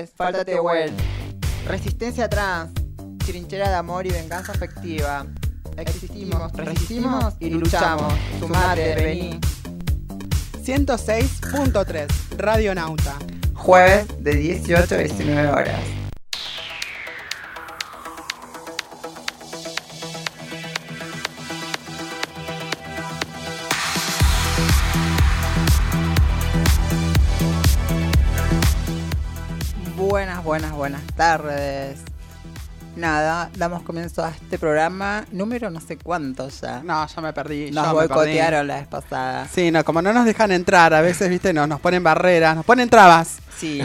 Todes, faltate well. Resistencia trans, trinchera de amor y venganza afectiva. Existimos, resistimos y luchamos. Sumate, vení. 106.3 Radio Nauta. Jueves de 18 a 19 horas. Buenas, buenas, buenas tardes. Nada, damos comienzo a este programa número no sé cuánto ya. No, ya me perdí. Nos yo me boicotearon la vez pasada. Sí, no, como no nos dejan entrar, a veces, viste, nos, nos ponen barreras, nos ponen trabas. Sí.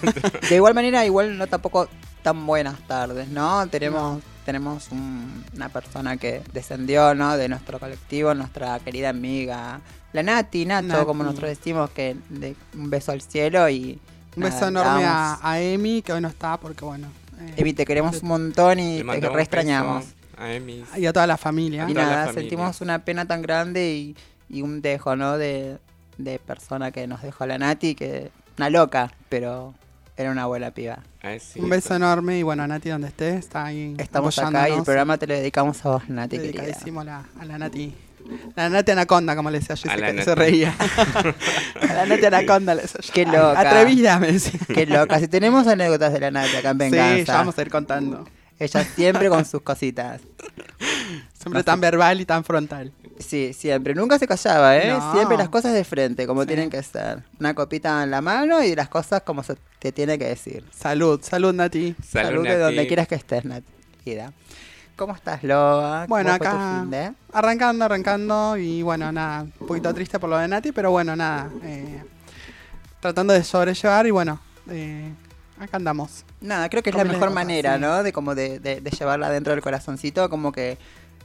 De igual manera, igual no tampoco tan buenas tardes, ¿no? Tenemos, tenemos un- una persona que descendió, ¿no? De nuestro colectivo, nuestra querida amiga, la Nati, Nati. como nosotros decimos, que de- un beso al cielo y... Un nada, beso enorme vamos. a, a Emi, que hoy no está porque, bueno. eh, Emi, te queremos un montón y te mandamos re extrañamos. beso A Emi. y a toda la familia. Y toda la nada, familia. sentimos una pena tan grande y, y un dejo, ¿no? De, de persona que nos dejó la Nati, que una loca, pero era una buena piba. Ay, sí, Un beso enorme y bueno, Nati, donde esté, está ahí. Estamos acá y el apoyándonos. programa te lo dedicamos a vos, Nati, querida. Dedicadísimo a la, a la Nati. La Nati Anaconda, como le decía Jessica, que se reía. a la Nati Anaconda le decía yo. Qué loca. Atrevida, me decía. Qué loca. Si tenemos anécdotas de la Nati acá en Venganza. Sí, ya vamos a ir contando. Ella siempre con sus cositas. Siempre tan verbal y tan frontal. Sí, siempre. Nunca se callaba, ¿eh? No. Siempre las cosas de frente, como Sí. tienen que ser. Una copita en la mano y las cosas como se te tiene que decir. Salud, salud, Nati. Salud, Salud de Nati. donde quieras que estés, Nati. querida. ¿Cómo estás, Loa? Bueno, ¿Cómo fue tu acá-? Arrancando, arrancando y bueno, nada, un poquito triste por lo de Nati, pero bueno, nada, eh, tratando de sobrellevar y bueno, eh, acá andamos. Nada, creo que es la mejor cosas, manera, sí. ¿no? De como de, de- de llevarla dentro del corazoncito, como que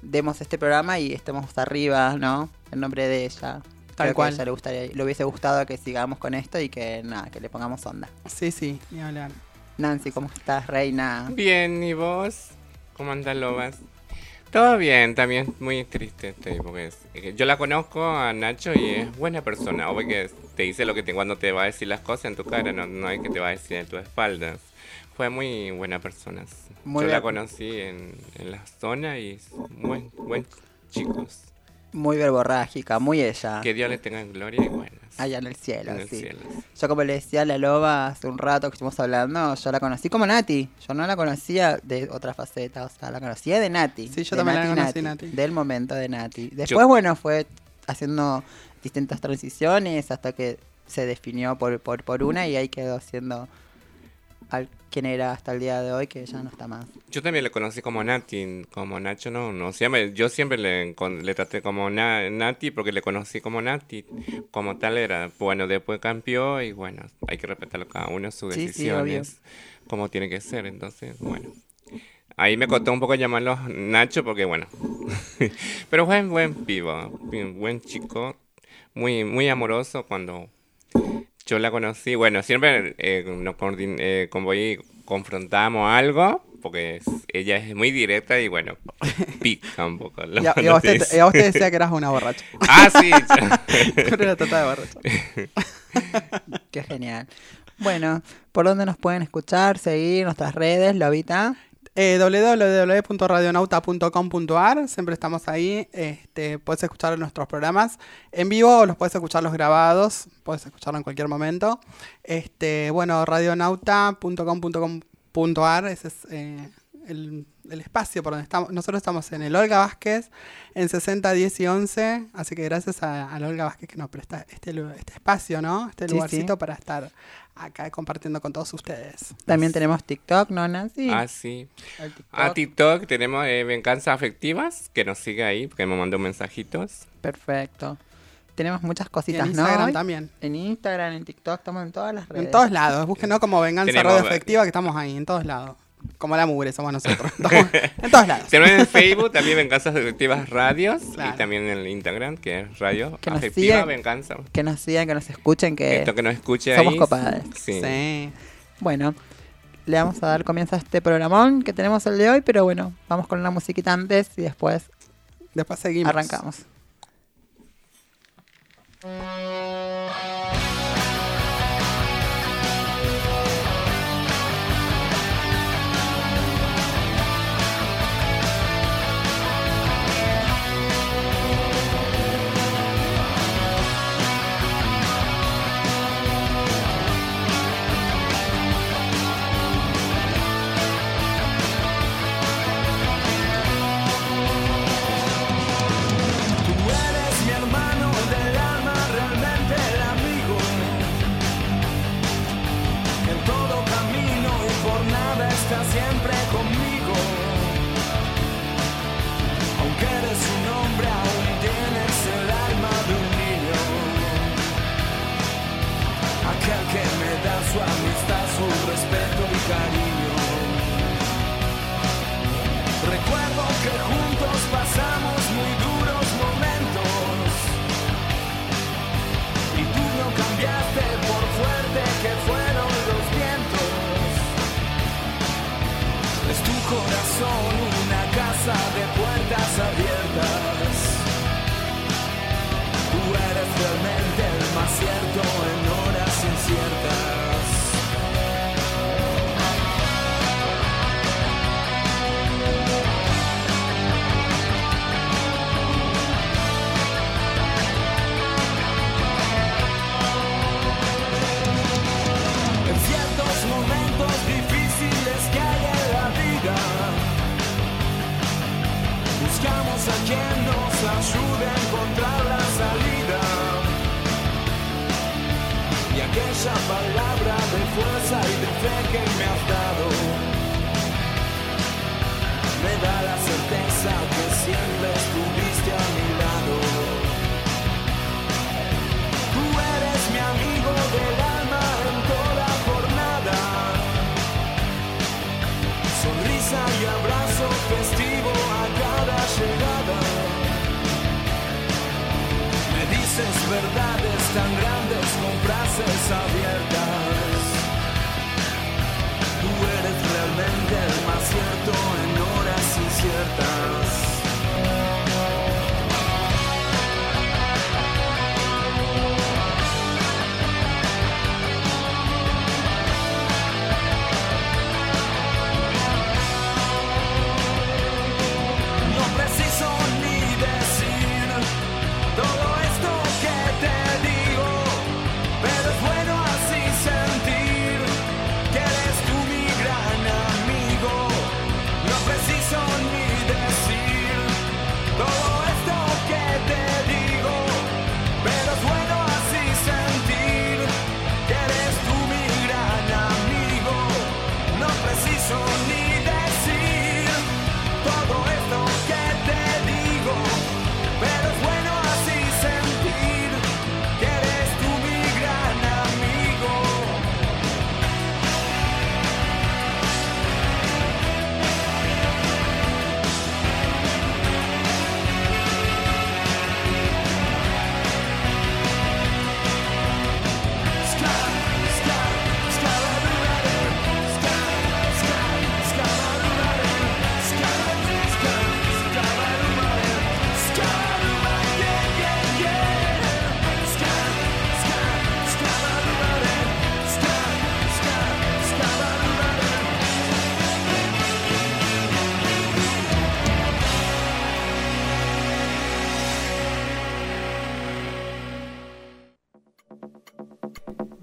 demos este programa y estemos arriba, ¿no? En nombre de ella. Tal Creo cual. Que a ella le, gustaría, le hubiese gustado que sigamos con esto y que nada, que le pongamos onda. Sí, sí, ni hablar. Nancy, ¿cómo estás, reina? Bien, ¿y vos? ¿Cómo andan lobas? Todo bien, también muy triste estoy, porque es- eh, yo la conozco a Nacho y es buena persona. Obvio que te dice lo que te, cuando te va a decir las cosas en tu cara, no, no hay que te va a decir en tu espalda. Fue muy buena persona. Muy yo bien. la conocí en, en la zona y es buen, buen chicos. Muy verborrágica, muy ella. Que Dios le tenga en gloria y buenas. Allá en el cielo, en el sí. cielo. Yo como le decía a la loba hace un rato que estuvimos hablando, yo la conocí como Nati. Yo no la conocía de otra faceta, o sea, la conocía de Nati. Sí, yo de también la Nati conocí, Nati. Del momento de Nati. Después, Yo- bueno, fue haciendo distintas transiciones hasta que se definió por, por, por una y ahí quedó siendo al quien era hasta el día de hoy, que ya no está más. Yo también le conocí como Nati, como Nacho no, no. Siempre, yo siempre le, le traté como Na- Nati porque le conocí como Nati, como tal era. Bueno, después cambió y bueno, hay que respetarlo cada uno, sus Sí, sí, decisiones, como tiene que ser. Entonces, bueno. Ahí me costó un poco llamarlo Nacho porque bueno. Pero buen, buen pivo, buen chico, muy, muy amoroso cuando yo la conocí, bueno, siempre eh, nos eh, confrontamos algo, porque es- ella es muy directa y bueno, pica un poco. lo- Y a, y a y te decía que eras una borracha. Ah, sí. Siempre la trataba de borracha. Qué genial. Bueno, ¿por dónde nos pueden escuchar, seguir nuestras redes, Lobita? Eh, www.radionauta.com.ar, siempre estamos ahí. Este, puedes escuchar nuestros programas en vivo o los puedes escuchar los grabados, puedes escucharlo en cualquier momento. Este, bueno, radionauta.com.ar, ese es eh, el, el espacio por donde estamos. Nosotros estamos en el Olga Vázquez, en 60, 10 y 11, así que gracias a, Olga Vázquez que nos presta este, este espacio, ¿no? Este Sí, lugarcito sí. para estar acá compartiendo con todos ustedes. También tenemos TikTok, ¿no, Nancy? ah, sí. TikTok. A TikTok tenemos eh, Venganza Afectivas, que nos sigue ahí, porque me mandó mensajitos. Perfecto. Tenemos muchas cositas, en Instagram ¿no? también. En Instagram, en TikTok, estamos en todas las redes. En todos lados, búsquenos como Venganza Tenemos- Radio Efectiva, que estamos ahí, en todos lados. Como la mugre somos nosotros. En todos lados. Tenemos en Facebook también Venganza Afectivas Radios Claro. y también en el Instagram, que es Radio Que nos Afectiva sigan. Venganza. Que nos sigan, que nos escuchen, que... Esto que nos escuche somos ahí. copadres. Sí. Sí. Bueno, le vamos a dar comienzo a este programón que tenemos el de hoy, pero bueno, vamos con una musiquita antes y después Después seguimos. arrancamos. un respeto, un cariño. Recuerdo che que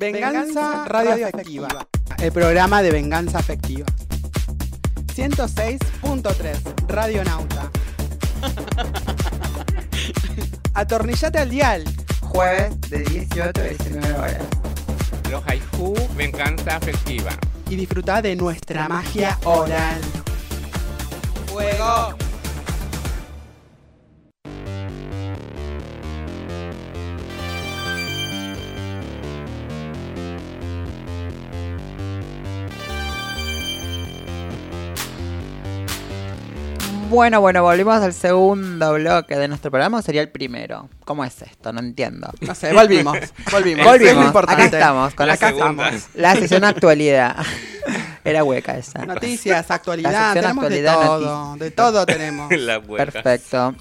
Venganza Radio Afectiva. El programa de venganza afectiva. 106.3 Radio Nauta. Atornillate al dial. Jueves de 18 a 19 horas. Los haiku, venganza afectiva. y disfruta de nuestra magia oral. ¡Fuego! Bueno, bueno, volvimos al segundo bloque de nuestro programa. ¿o Sería el primero. ¿Cómo es esto? No entiendo. No sé, volvimos. Volvimos. Volvimos. Es lo importante. Acá estamos, con la Acá estamos. La sesión actualidad. Era hueca esa. Noticias, La actualidad, sección tenemos actualidad, de todo. De todo tenemos. La hueca. Perfecto.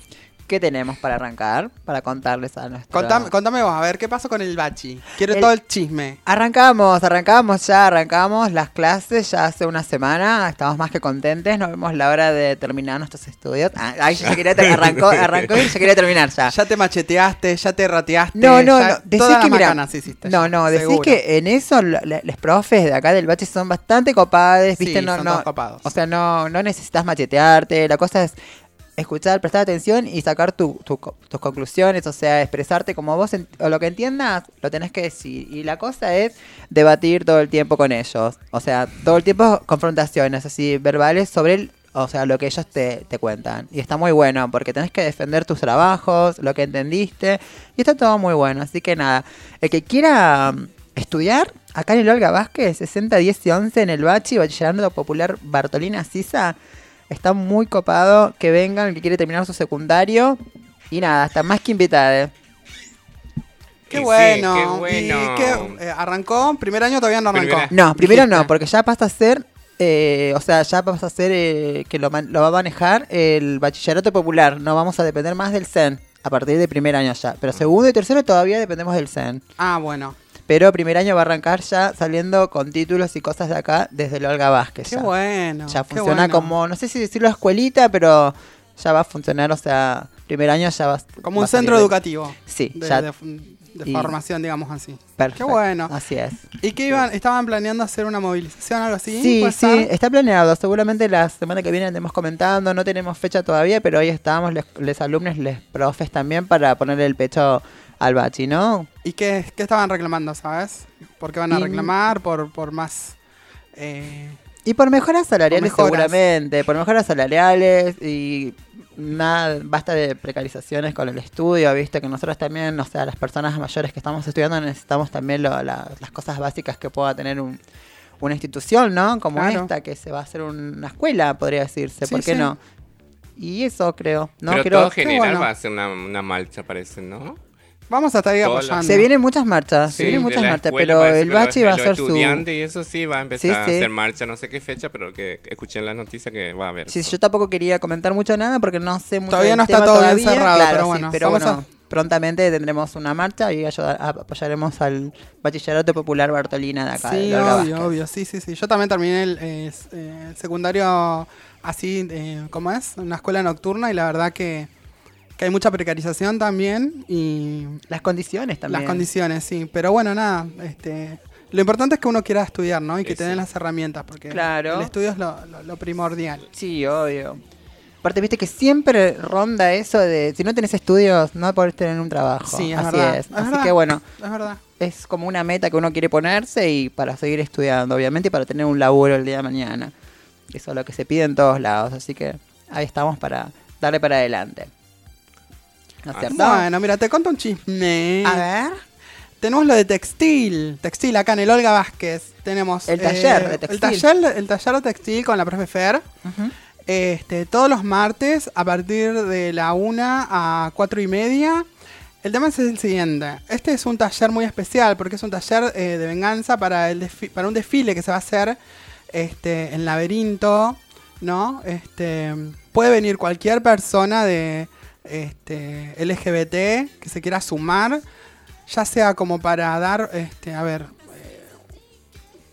¿Qué tenemos para arrancar? Para contarles a nuestro... Contame, contame vos, a ver, ¿qué pasó con el bachi? Quiero El- todo el chisme. Arrancamos, arrancamos ya, arrancamos las clases ya hace una semana, estamos más que contentes, nos vemos la hora de terminar nuestros estudios. Ah, ahí ya quería arrancó, arrancó y ya quería terminar ya. Ya te macheteaste, ya te rateaste. No, no, ya no, todas las que mira, macanas hiciste no, no, decís seguro. que en eso los profes de acá del bache son bastante copados, Sí, viste, no, son no, todos copados. o sea, no, no necesitas machetearte, la cosa es escuchar, prestar atención y sacar tus conclusiones, o sea, expresarte como vos o lo que entiendas, lo tenés que decir. Y la cosa es debatir todo el tiempo con ellos, o sea, todo el tiempo confrontaciones así verbales sobre el, o sea, lo que ellos te, te cuentan. Y está muy bueno, porque tenés que defender tus trabajos, lo que entendiste, y está todo muy bueno. Así que nada, el que quiera mm, estudiar, acá en el Olga Vázquez, 60, 10 y 11 en el Bachi, Bachillerato Popular Bartolina Sisa, Está muy copado que vengan, el que quiere terminar su secundario. Y nada, está más que invitada. Qué Y sí, bueno. qué bueno. ¿Y qué, eh, arrancó? Primer año todavía no arrancó. Primera- No, primero no, porque ya pasa a ser, eh, o sea, ya pasa a ser eh, que lo, va a manejar el bachillerato popular. No vamos a depender más del CEN a partir de primer año ya. Pero segundo y tercero todavía dependemos del CEN. Ah, bueno. Pero primer año va a arrancar ya saliendo con títulos y cosas de acá desde el Olga Vázquez. Qué ya. bueno. ya funciona bueno. como, no sé si decirlo escuelita, pero ya va a funcionar, o sea, primer año ya va Como va un centro de- educativo. Sí, De, ya. de- formación, digamos así. perfecto. Qué bueno. Así es. ¿Y qué iban? ¿Estaban planeando hacer una movilización o algo así? Sí, ¿Puede sí, está planeado. Seguramente la semana que viene andemos comentando. No tenemos fecha todavía, pero hoy estamos, les, les alumnos, les profes también, para ponerle el pecho al bachi, ¿no? ¿Y qué, qué estaban reclamando, sabes? ¿Por qué van a Y- reclamar? ¿Por, por más...? eh, Y por mejoras salariales Por mejoras. seguramente, por mejoras salariales y nada, basta de precarizaciones con el estudio, viste que nosotros también, o sea, las personas mayores que estamos estudiando necesitamos también lo- la- las cosas básicas que pueda tener un- una institución, ¿no? Como Claro. esta, que se va a hacer una escuela, podría decirse, Sí, ¿por qué sí. no? Y eso creo, ¿no? Pero creo todo general bueno. va a ser una, una marcha, parece, ¿no? Vamos a estar ahí apoyando. Se vienen muchas marchas, se Sí, vienen de muchas marchas, pero parece el bachi va a ser su... y eso sí va a empezar Sí, a sí. hacer marcha, no sé qué fecha, pero que escuché en la noticia que va a haber. Sí, yo tampoco quería comentar mucho nada porque no sé mucho Todavía del no está tema todo bien todavía. cerrado, Claro, pero sí, bueno, pero vamos bueno, prontamente tendremos una marcha y ayudar- apoyaremos al Bachillerato Popular Bartolina de acá. Sí, de obvio, Vázquez. obvio. Sí, sí, sí. Yo también terminé el, eh, eh, el secundario así, eh, ¿cómo es? Una escuela nocturna y la verdad que, que hay mucha precarización también y Las condiciones también. las condiciones, sí. Pero bueno, nada, este... Lo importante es que uno quiera estudiar, ¿no? Y que Sí, te den sí. las herramientas, porque Claro. el estudio es lo, lo- lo primordial. Sí, obvio. Aparte, viste que siempre ronda eso de si no tenés estudios, no podés tener un trabajo. Sí, es Así verdad, es. es Así verdad. que bueno, Es verdad. es como una meta que uno quiere ponerse y para seguir estudiando, obviamente, y para tener un laburo el día de mañana. Eso es lo que se pide en todos lados, así que ahí estamos para darle para adelante. ¿No es cierto? Bueno, mira, te cuento un chisme. A ver. Tenemos lo de textil. Textil acá en el Olga Vázquez. Tenemos El taller de El textil. taller, el taller de textil con la profe Fer. Este, todos los martes a partir de la 1 a 4 y media. El tema es el siguiente. Este es un taller muy especial porque es un taller eh, de venganza para, el para un desfile que se va a hacer este, en laberinto. ¿no? Este, puede venir cualquier persona de este, LGBT que se quiera sumar. Ya sea como para dar, este, a ver, eh,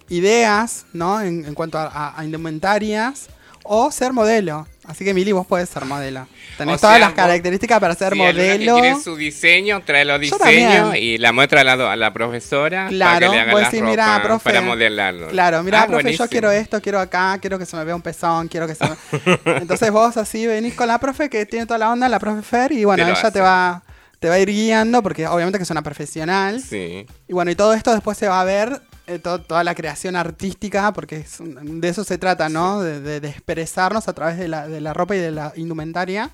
ideas, ¿no? En, cuanto a indumentarias. O ser modelo. Así que Mili, vos podés ser modelo. Tenés O todas sea, las características para ser Si alguna que modelo. quiere su diseño, trae los diseños y la muestra a la, a la profesora para Claro, que le haga vos la decís, ropa "Mirá, profe". para modelarlo. Claro, mira, Ah, profe, yo quiero esto, quiero acá, quiero que se me vea un pezón, quiero que se me... Entonces vos así venís con la profe que tiene toda la onda, la profe Fer, y bueno, Te ella te va, te va a ir guiando, porque obviamente que es una profesional. Sí. Y bueno, y todo esto después se va a ver, to- toda la creación artística, porque es un- de eso se trata, ¿no? De, de- de expresarnos a través de la, de la ropa y de la indumentaria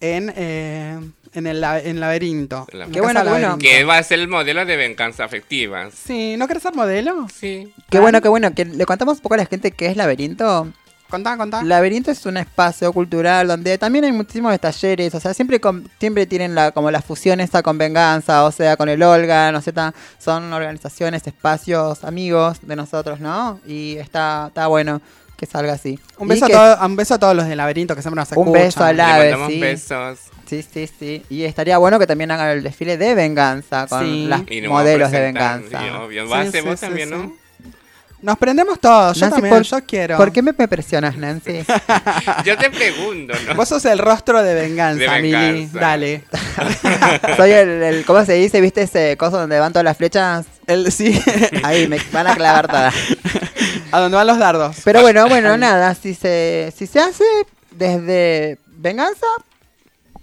en, eh, en el la- en laberinto. La- en Qué bueno, qué bueno. Laberinto. Que va a ser el modelo de venganza afectiva. Sí, ¿no querés ser modelo? Sí. Qué bueno, qué bueno. Que le contamos un poco a la gente qué es Laberinto. Contá, contá. Laberinto es un espacio cultural donde también hay muchísimos talleres, o sea, siempre con- siempre tienen la como la fusión esta con Venganza, o sea, con el Olga, no sé, ta- son organizaciones, espacios, amigos de nosotros, ¿no? Y está, está bueno que salga así. Un beso, a que- todo- un beso a todos los del laberinto que siempre nos Un escuchan. beso al Le Ave, sí. besos. Sí, sí, sí. Y estaría bueno que también hagan el desfile de Venganza con Sí. las modelos de Venganza. sí, obvio. Va a Sí, vos sí, también, sí. ¿no? Nos prendemos todos. Yo Nancy, también, por- yo quiero. ¿Por qué me, me presionas, Nancy? Yo te pregunto, ¿no? Vos sos el rostro de venganza, De Mili. Dale. Soy el, el- ¿cómo se dice? ¿Viste ese coso donde van todas las flechas? El, sí. Ahí me van a clavar todas. a dónde van los dardos. Pero bueno, bueno, nada, si se, si se hace desde venganza,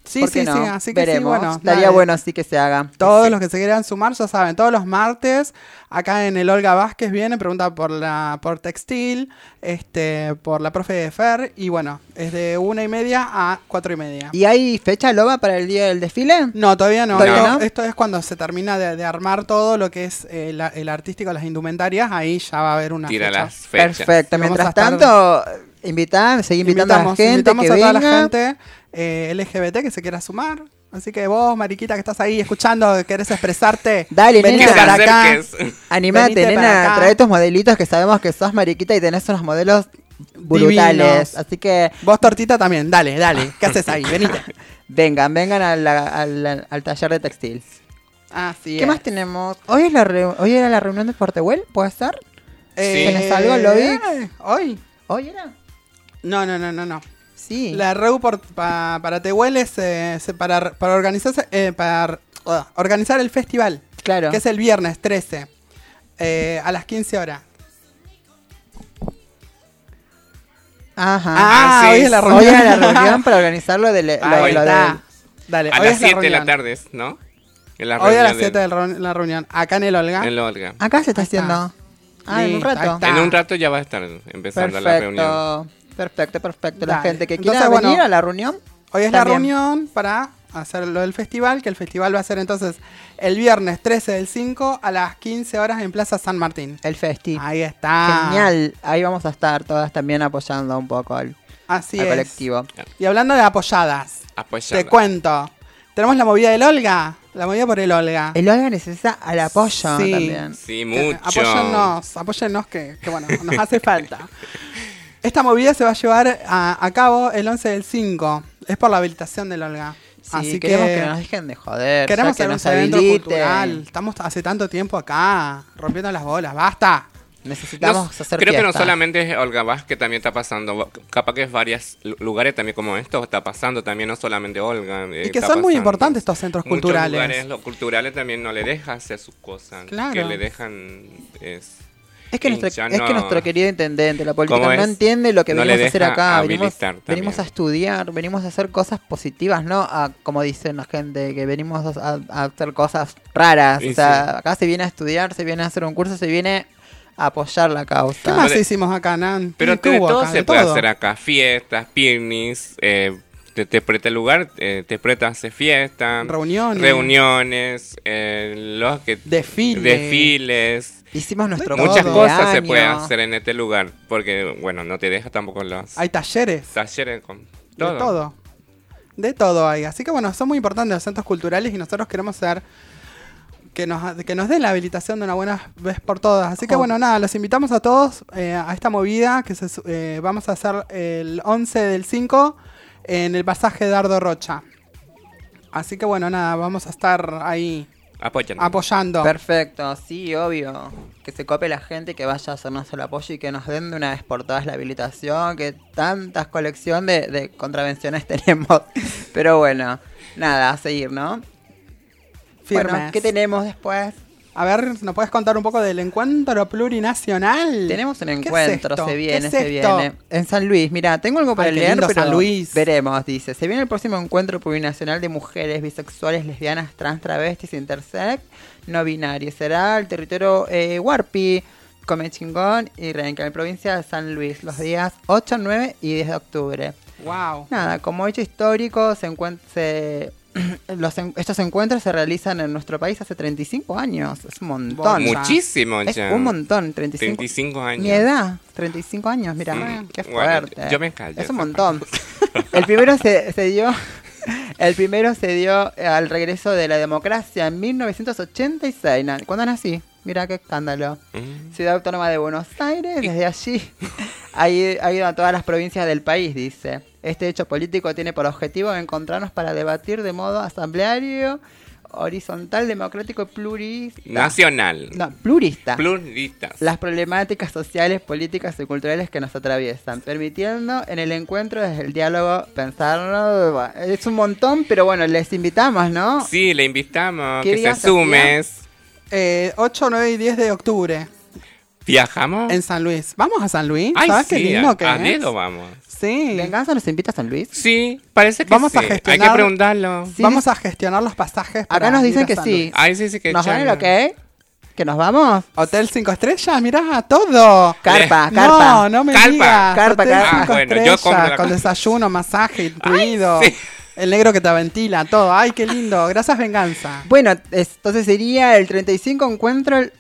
Sí, ¿por qué sí, no? sí. Así que Veremos. sí, bueno. Estaría dale. bueno así que se haga. Todos Sí. los que se quieran sumar, ya saben, todos los martes, acá en el Olga Vázquez viene, pregunta por la por textil, este, por la profe de Fer, y bueno, es de una y media a cuatro y media. ¿Y hay fecha loba para el día del desfile? No, todavía no. ¿Todavía esto, no? esto es cuando se termina de, de armar todo lo que es eh, la- el artístico, las indumentarias, ahí ya va a haber una Tira fecha. las fechas. Perfecto. Mientras tanto, Invitá, seguí invitando invitamos, a la gente invitamos que a toda venga. la gente eh, LGBT que se quiera sumar. Así que vos, mariquita, que estás ahí escuchando, que querés expresarte, Dale, venite nena. para acá. Animate, Venite nena, trae tus modelitos que sabemos que sos mariquita y tenés unos modelos brutales. Divinos. Así que Vos, tortita, también. Dale, dale. ¿Qué haces ahí? Venite. vengan, vengan a la- al, al taller de textil. Así ¿Qué es. más tenemos? Hoy es la hoy era la reunión de Portehuel, ¿puede ser? Eh, ¿Tenés algo, Loix? ¿Hoy? ¿Hoy era? No, no, no, no, no. Sí. La REU por- pa- para Tehuel es eh, se- para, para, organizarse, eh, para uh, organizar el festival, claro. que es el viernes 13, eh, a las 15 horas. Ajá. Ah, sí. hoy es la Hoy reunión. era la reunión para organizarlo de, le- lo, lo del- Dale, A hoy las es la 7 de la tarde, ¿no? En la Hoy a las reunión 7 de- la reun- la reunión, acá en el Olga. En la Olga. Acá se está haciendo. Ah, en un rato. En un rato ya va a estar empezando la reunión. Perfecto. Perfecto. La Dale. gente que Entonces, quiera bueno, venir a la reunión. Hoy es También. la reunión para hacer lo del festival, que el festival va a ser entonces el viernes 13 del 5 a las 15 horas en Plaza San Martín. El festi. Ahí está. Genial. Ahí vamos a estar todas también apoyando un poco al, Así al es. colectivo. Y hablando de apoyadas, Apoyada. te cuento. Tenemos la movida del Olga. La movida por el Olga. El Olga necesita al apoyo Sí. también. Sí, mucho. Apóyennos, apóyennos que, que, bueno, nos hace falta. Esta movida se va a llevar a, a cabo el 11 del 5. Es por la habilitación del Olga. Sí, Así queremos que, que, nos dejen de joder. queremos ya que hacer un nos evento habiliten. cultural. Estamos hace tanto tiempo acá, rompiendo las bolas. ¡Basta! Necesitamos No, hacer creo que no solamente es Olga Vázquez, también está pasando. Capaz que es varios lu- lugares también como esto está pasando, también no solamente Olga. eh, Y que son muy importantes estos centros Muchos culturales. lugares, los culturales también no le dejan hacer sus cosas. Claro. Que le dejan. Es, Es que, nuestro, es que nuestro querido intendente, la política, ¿Cómo no es? entiende lo que No venimos a hacer acá. Venimos, a estudiar, venimos a hacer cosas positivas, no a, como dicen la gente, que venimos a, a hacer cosas raras. O sea, sí. acá se viene a estudiar, se viene a hacer un curso, se viene a apoyar la ¿Qué causa. más Pero- hicimos acá, Nan? Pero ¿Qué de todo acá? se De puede todo. hacer acá. Fiestas, picnics, eh, te, te presta el lugar, eh, te presta hacer fiestas. Reuniones. Reuniones, eh, los que... Desfile. Desfiles. Hicimos nuestro Muchas todo. cosas se puede cumpleaños. hacer en este lugar. Porque, bueno, no te deja tampoco los Hay talleres. talleres con De todo. De todo hay. Así que bueno, son muy importantes los centros culturales y nosotros queremos ser que nos, que nos den la habilitación de una buena vez por todas. Así que Oh. bueno, nada, los invitamos a todos eh, a esta movida que se eh, vamos a hacer el 11 del 5 en el pasaje Dardo Rocha. Así que bueno, nada, vamos a estar ahí Apoyan. apoyando. Perfecto, sí, obvio. Que se cope la gente, que vaya a hacernos el apoyo y que nos den de una vez por todas la habilitación, que tantas colección de, de contravenciones tenemos. Pero bueno, nada, a seguir, ¿no? Bueno, Firmes. ¿qué tenemos después? A ver, ¿nos puedes contar un poco del encuentro plurinacional? Tenemos un ¿Qué es encuentro, se ¿Qué viene, es se viene. En San Luis, mira, tengo algo para Ay, leer, pero San Luis. veremos, dice. Se viene el próximo encuentro plurinacional de mujeres bisexuales, lesbianas, trans, travestis, intersex, no binarias. Será el territorio eh, Huarpi, Comechingón y Renca, en la provincia de San Luis, los días 8, 9 y 10 de octubre. Wow. Nada, como hecho histórico, se encuent- se- los en- estos encuentros se realizan en nuestro país hace 35 años. Es un montón. Bueno, Muchísimo Es ya. un montón, 35. 35 años. Mi edad, 35 años, mira, Mm, qué bueno, fuerte. yo me callo Es un montón. El primero se, se dio, el primero se dio al regreso de la democracia en 1986. Na- ¿Cuándo nací? Mira qué escándalo. Mm. Ciudad Autónoma de Buenos Aires, desde allí ha ido, a todas las provincias del país, dice. Este hecho político tiene por objetivo encontrarnos para debatir de modo asambleario, horizontal, democrático y plurista. Nacional. No, plurista Pluristas. las problemáticas sociales, políticas y culturales que nos atraviesan, permitiendo en el encuentro desde el diálogo pensarlo. Es un montón, pero bueno, les invitamos, ¿no? Sí, le invitamos ¿Qué que se sumes. Eh, 8, 9 y 10 de octubre ¿Viajamos? en San Luis. ¿Vamos a San Luis? Ay, ¿Sabes sí, qué lindo a, que a es? dedo vamos. Sí. Venganza nos invita a San Luis. Sí, parece que Vamos sí. a Hay que gestionar- preguntarlo. Sí, Vamos a gestionar los pasajes. Acá para nos ir dicen que sí. Ay, sí, sí, que ¿Nos dan el ok? ¿Que nos vamos? Hotel 5 estrellas, mirá, todo. Carpa, No, carpa. no me Carpa. digas. Carpa, Hotel carpa. cinco Ah, bueno, yo estrellas, compro la con carpa. desayuno, masaje incluido. sí. El negro que te ventila, todo. Ay, qué lindo. Gracias, venganza. Bueno, es- entonces sería el 35 encuentro el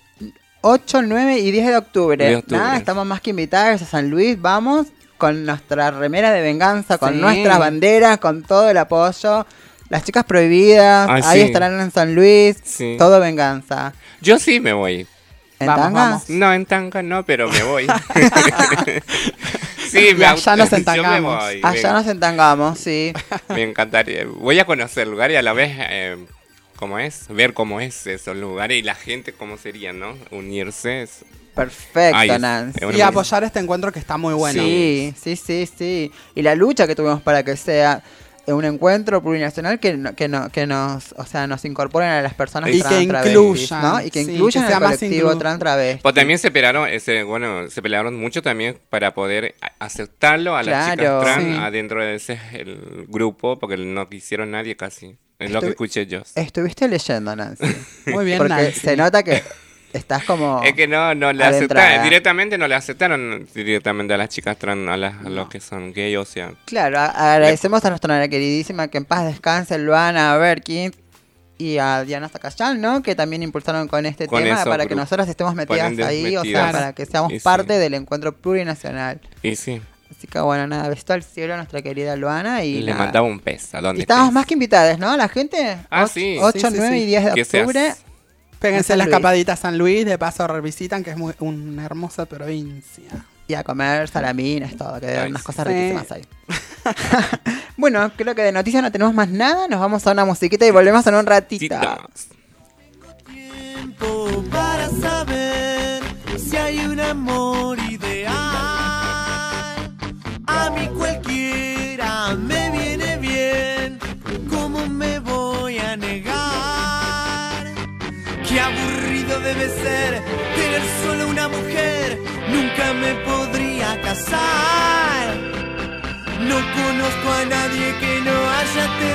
8, 9 y 10 de octubre. De octubre. Nada, estamos más que invitados a San Luis, vamos. con nuestra remera de venganza, con Sí. nuestras banderas, con todo el apoyo. Las chicas prohibidas, Ah, ahí sí. estarán en San Luis, Sí. todo venganza. Yo sí me voy. ¿En Vamos, tanga? vamos. No, en tanga no, pero me voy. sí, me, allá nos me entangamos. voy. Allá nos entangamos, sí. me, me encantaría. Voy a conocer el lugar y a la vez, eh, ¿cómo es? Ver cómo es esos lugares y la gente, cómo sería, ¿no? Unirse. es- Perfecto, Ay, Nancy. Y apoyar este encuentro que está muy bueno. Sí, sí, sí, sí. Y la lucha que tuvimos para que sea un encuentro plurinacional que, no- que, no, que nos, o sea, nos incorporen a las personas Y trans que incluyan, ¿no? Y que sí, incluyan que al colectivo inclu- trans travesti. Pues también se pelearon, ese, bueno, se pelearon mucho también para poder aceptarlo a las Claro, chicas trans sí. adentro de ese el grupo, porque no quisieron nadie casi. Es lo que escuché yo. Estuviste leyendo, Nancy. Muy bien, Porque Nancy. se nota que estás como... Es que no, no le aceptaron, directamente no le aceptaron directamente a las chicas trans, a, las, a los que son gay, o sea. Claro, agradecemos a nuestra queridísima que en paz descanse, Luana Berkin y a Diana Zacayán, ¿no? Que también impulsaron con este Con tema para que nosotras estemos metidas ahí, o sea, para que seamos Y sí. parte del encuentro plurinacional. Y sí, Así que bueno, nada, besito al cielo a nuestra querida Luana y, le nada. mandaba un pez. ¿A dónde Y estamos pez? más que invitadas, ¿no? La gente. Ah, Och- sí. 8, Sí, sí, 9 sí. y 10 de seas- octubre. Péguense San la Luis. escapadita a San Luis, de paso revisitan, que es muy, una hermosa provincia. Y a comer salamines, todo, que hay Ay, unas cosas Sí. riquísimas ahí. bueno, creo que de noticias no tenemos más nada. Nos vamos a una musiquita y volvemos en un ratito. Tiempo para saber si hay un amor ideal. A mí cualquiera me viene bien, ¿cómo me voy a negar? Qué aburrido debe ser tener solo una mujer, nunca me podría casar. No conozco a nadie que no haya terminado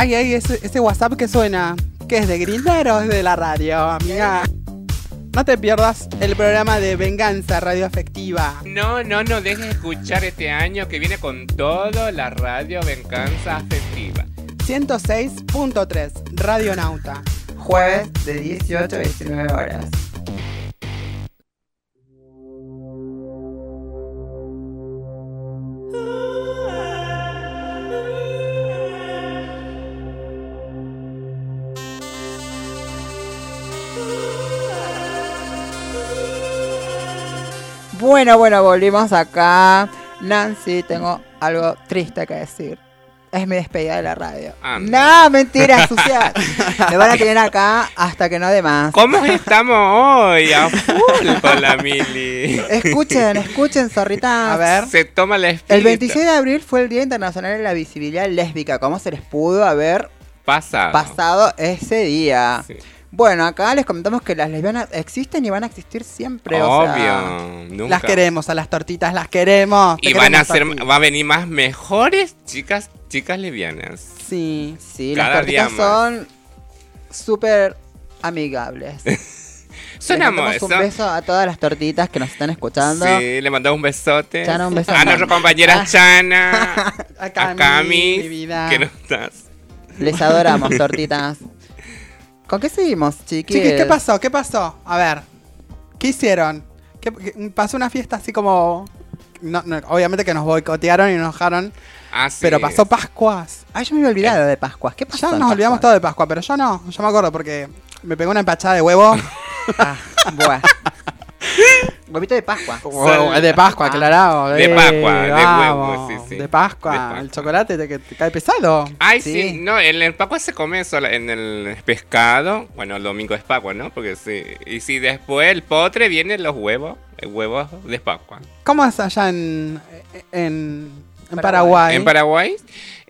Ay, ay, ese, ese WhatsApp que suena. ¿Qué es de Grindr o es de la radio, amiga? No te pierdas el programa de Venganza Radio Afectiva. No, no, no dejes de escuchar este año que viene con todo la radio Venganza Afectiva. 106.3 Radio Nauta. Jueves de 18 a 19 horas. Bueno, bueno, volvimos acá. Nancy, tengo algo triste que decir. Es mi despedida de la radio. Anda. No, mentira, sucia. Me van a tener acá hasta que no dé más. ¿Cómo estamos hoy? A full con la Mili. Escuchen, escuchen, zorritas. A ver. Se toma la El espíritu. 26 de abril fue el Día Internacional de la Visibilidad Lésbica. ¿Cómo se les pudo haber Pasado. pasado ese día? Sí. Bueno, acá les comentamos que las lesbianas existen y van a existir siempre. o sea, Obvio. nunca. Las queremos, a las tortitas las queremos. Y van a ser, va a venir más mejores chicas, chicas lesbianas. Sí. sí, Cada las tortitas son súper amigables. Son amores. un beso a todas las tortitas que nos están escuchando. Sí, le mandamos un besote. Chana, un beso. A nuestra compañera Ah. Chana. A a Cami, Cami. mi vida. Que no estás. Les adoramos, tortitas. ¿Con qué seguimos, chiquis? Chiquis, ¿qué pasó? ¿Qué pasó? A ver, ¿qué hicieron? ¿Qué, qué- pasó una fiesta así como... no, no, obviamente que nos boicotearon y nos enojaron, Ah, sí. pero pasó Pascuas. Ay, yo me había olvidado de Pascuas. ¿Qué pasó? Ya en nos olvidamos Pascuas? todo de Pascua, pero yo no, yo me acuerdo porque me pegó una empachada de huevo. Ah, bueno. Huevito de Pascua. Huevo, de Pascua, Ah. aclarado. De eh, Pascua, de vamos, huevo, sí, sí. De Pascua, De Pascua. el chocolate te, que te cae pesado. Ay, Sí. sí. no, en el Pascua se come solo en el pescado. Bueno, el domingo es Pascua, ¿no? Porque sí. Y si después el potre vienen los huevos, el huevos de Pascua. ¿Cómo es allá en, en, en Paraguay. Paraguay? En Paraguay,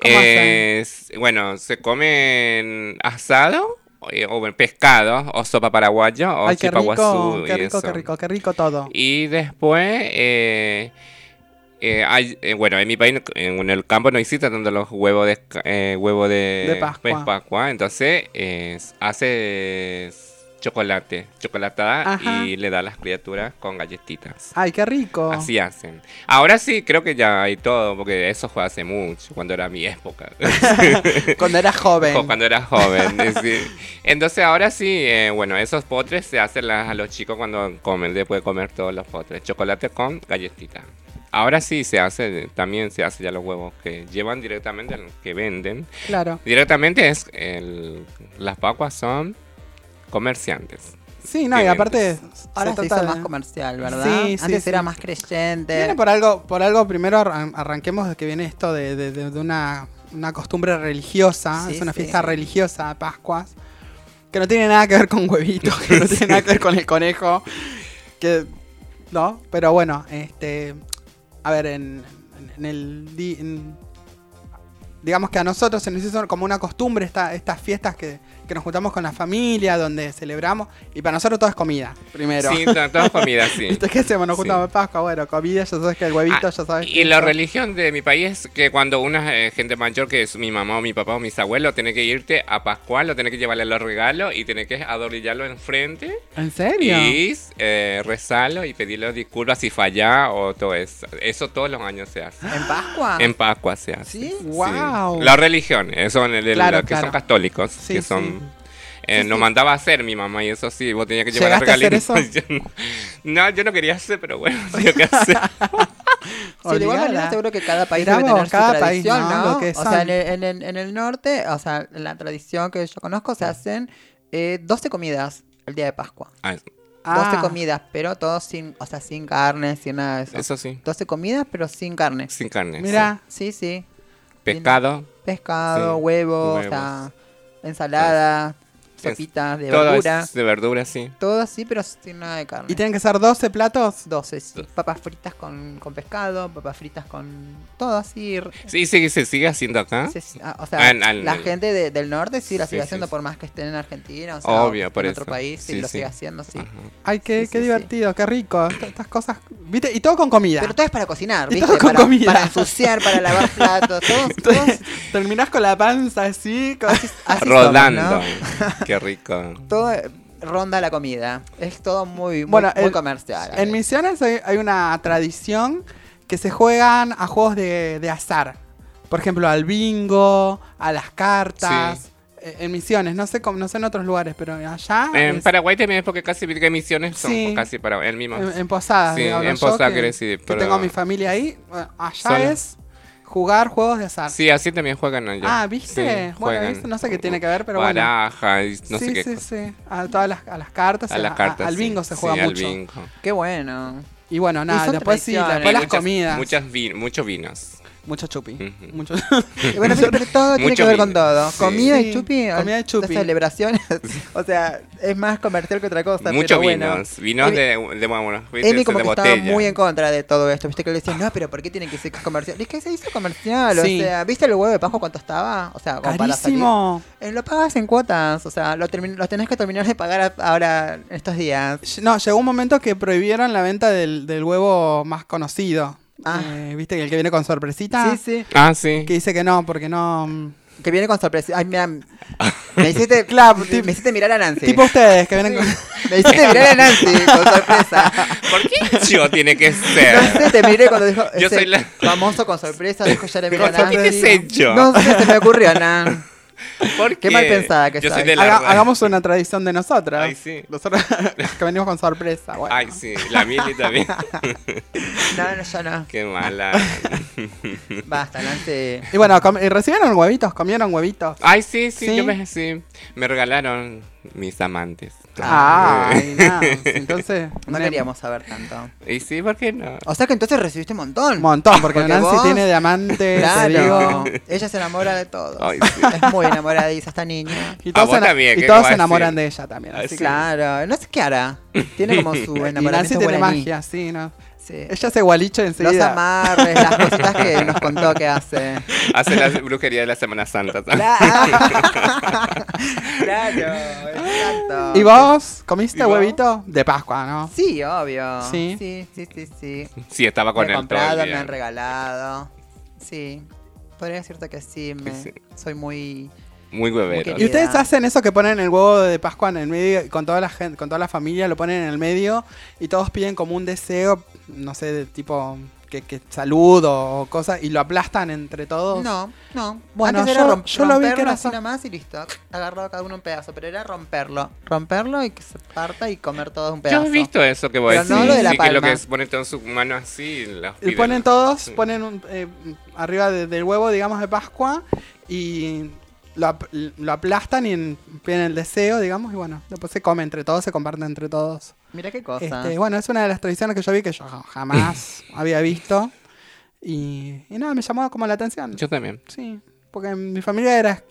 ¿Cómo es, bueno, se come asado o, o pescado o sopa paraguayo o Ay, qué rico, qué y rico, eso. qué rico, qué rico todo. Y después, eh, eh, hay, eh, bueno, en mi país, en el campo no existen tanto los huevos de, eh, huevo de, De Pascua. Pascua, entonces eh, hace chocolate, chocolatada Ajá. y le da a las criaturas con galletitas. Ay, qué rico. Así hacen. Ahora sí, creo que ya hay todo, porque eso fue hace mucho, cuando era mi época. Cuando era joven. O cuando era joven. sí. Entonces ahora sí, eh, bueno, esos potres se hacen a los chicos cuando comen, después de comer todos los potres. Chocolate con galletita. Ahora sí se hace, también se hace ya los huevos que llevan directamente, que venden. Claro. Directamente es, el, las pacuas son comerciantes. Sí, no, y aparte. Ahora se hizo de- más comercial, ¿verdad? Sí, sí, Antes sí. era más creyente. Viene por algo, por algo primero arran- arranquemos de que viene esto de, de- de- de una, una costumbre religiosa, Sí, es una sí. fiesta religiosa, Pascuas, que no tiene nada que ver con huevitos, que no tiene nada que ver con el conejo, que no, pero bueno, este, a ver, en, en- en el, en- digamos que a nosotros se nos hizo como una costumbre esta, estas fiestas que, que nos juntamos con la familia, donde celebramos, y para nosotros todo es comida, primero. Sí, to- todas comidas, sí. ¿Viste qué hacemos? Nos Sí. juntamos en Pascua, bueno, comida, ya sabes que el huevito, Ah, ya sabes que Y la religión de mi país es que cuando una eh, gente mayor, que es mi mamá o mi papá o mis abuelos, tiene que irte a Pascual, lo tiene que llevarle los regalos y tiene que adornillarlo enfrente ¿En serio? y eh, rezarlo y pedirle disculpas si falla o todo eso. Eso todos los años se hace. ¿En Pascua? En Pascua se hace. ¿Sí? Wow. La religión, eh, son el- el- Claro, los que claro. son católicos, Sí, que sí. son... eh, Sí, nos sí. mandaba a hacer mi mamá y eso sí, vos tenías que llevar ¿Llegaste a hacer regalitos. Yo no, yo no quería hacer, pero bueno, tenía que hacer. Sí, de igual manera seguro que cada país Mirá debe tener cada su país, tradición, ¿no? ¿no? Lo que o sea, en el, en, el, en el norte, o sea, en la tradición que yo conozco, se hacen eh, 12 comidas el día de Pascua. Ah, 12 Ah, comidas, pero todo sin, o sea, sin carne, sin nada de eso. eso sí, 12 comidas, pero sin carne. sin carne. Mira, Sí, sí. Pescado, Pescado, Sí, o huevos. sea, ensalada, sopitas de todo verdura. es de verdura, sí. Todo así, pero sin nada de carne. ¿y tienen que ser 12 platos? 12, sí. Papas fritas con, con pescado, papas fritas con todo así. Sí, sí, se sigue haciendo acá. se- ah, o sea, Ah, la gente de- del norte sí la Sí, sigue sí, haciendo sí. por más que estén en Argentina, o sea, Obvio, por en otro país, sí, Sí, lo sí. sigue haciendo, sí. Ajá. Ay, qué, Sí, qué sí, divertido, qué rico. Est- Estas cosas ¿Viste? Y todo con comida. Pero todo es para cocinar, Y ¿viste? todo con para, comida. para ensuciar, para lavar platos, todos, Entonces, todos terminás con la panza así. con- así somos, Rodando. ¿no? Qué rico. Todo ronda la comida. Es todo muy, muy, Bueno, muy el- comercial. En Misiones hay, hay una tradición que se juegan a juegos de, de azar. Por ejemplo, al bingo, a las cartas. Sí. Eh, En Misiones, no sé, cómo- no sé en otros lugares, pero allá. En es- Paraguay también es porque casi que misiones son Sí. casi para el mismo. en, en Posadas. Sí, en yo Posadas que- decir, que pero- tengo a mi familia ahí. allá Solo. es jugar juegos de azar. Sí, así también juegan allá. Ah, ¿viste? Sí, bueno. ¿viste? no sé qué tiene que ver, pero bueno. Baraja y no sí, sé qué sí, cosa. sí. A todas las, a las cartas. A las cartas. al sí. bingo se Sí, juega al mucho. bingo. Qué bueno. Y bueno, nada, después sí, después Y las muchas- comidas. Muchas vi- muchos vinos. Mucho chupi. Mucho... Y bueno, pero, pero todo tiene Mucho que ver con todo. Sí. Comida y chupi. comida y chupi. Las celebraciones. o sea, es más comercial que otra cosa. Muchos bueno. vinos. De, de, bueno. Emi como de que estaba muy en contra de todo esto, viste que le decían, no, pero ¿por qué tiene que ser comercial? Es que se hizo comercial, Sí. o sea, ¿viste el huevo de pajo cuánto estaba? O sea. Carísimo. Eh, lo pagas en cuotas, o sea, lo, lo tenés que terminar de pagar ahora en estos días. No, llegó un momento que prohibieron la venta del, del huevo más conocido. Ah. Eh, ¿Viste? que El que viene con sorpresita. Sí, sí. Ah, sí. Que dice que no, porque no. mm, Que viene con sorpresa. Ay, mira, me hiciste, Claro, me, hiciste mirar a Nancy. Tipo ustedes, que vienen con. Me hiciste mirar a Nancy con sorpresa. ¿Por qué yo tiene que No ser? sé, te miré cuando dijo Yo soy la- famoso con sorpresa, dijo Jeremy Con Renner. sorpresa. ¿Qué sé yo? No sé, se me ocurrió, Nan. ¿Por Qué mal pensada que Yo soy. de la Haga- hagamos una tradición de nosotras. Ay, sí. Nosotros que venimos con sorpresa. Bueno. Ay, sí. La Mili también. No, no, yo no. Qué mala. Basta, Nancy. Y bueno, recibieron huevitos, comieron huevitos. Ay, sí, sí, ¿Sí? yo me, sí, me regalaron mis amantes. Ay, nada. Entonces. No queríamos saber tanto. Y sí, ¿por qué no? O sea que entonces recibiste un montón. Un montón, porque, Porque Nancy vos- tiene Claro. digo. Ella se enamora de todo. Ay, sí. Es muy enamoradiza esta niña. Y A todos, vos se, también, y ¿qué todos se enamoran de ella también. Ah, Así sí. que- Claro, no sé qué hará. Tiene como su Y Nancy enamoramiento tiene magia, sí, ¿no? Sí. Ella hace gualicho Los enseguida. amarres, las cositas que nos contó que hace. Hace la brujería de la Semana Santa. Claro, claro, exacto. ¿Y vos comiste ¿Y vos? huevito? De Pascua, ¿no? Sí, obvio. ¿Sí? Sí, sí, sí, sí. Sí, estaba con me él todo el comprado, me día. han regalado. Sí. Podría decirte que sí, me, Sí. soy muy... Muy huevero. ¿Y ustedes hacen eso que ponen el huevo de Pascua en el medio y con toda la gente, con toda la familia lo ponen en el medio y todos piden como un deseo, no sé, de tipo que, que saludo o cosas y lo aplastan entre todos? No, no. Bueno, Antes era yo- rom- yo lo vi que romperlo era así nomás y listo. Agarrado cada uno un pedazo, pero era romperlo. Romperlo y que se parta y comer todos un Yo pedazo. he visto eso que vos Pero decís. no lo de la sí, que lo palma. que es poner todo en su mano así. y Y ponen todos, Sí. ponen un, eh, arriba de- del huevo, digamos, de Pascua y lo, lo aplastan y en- piden el deseo, digamos, y bueno, después se come entre todos, se comparten entre todos. Mira qué cosa. Este, bueno, es una de las tradiciones que yo vi que yo jamás había visto. Y, y nada, me llamó como la atención. Yo también. Sí, porque en mi familia era...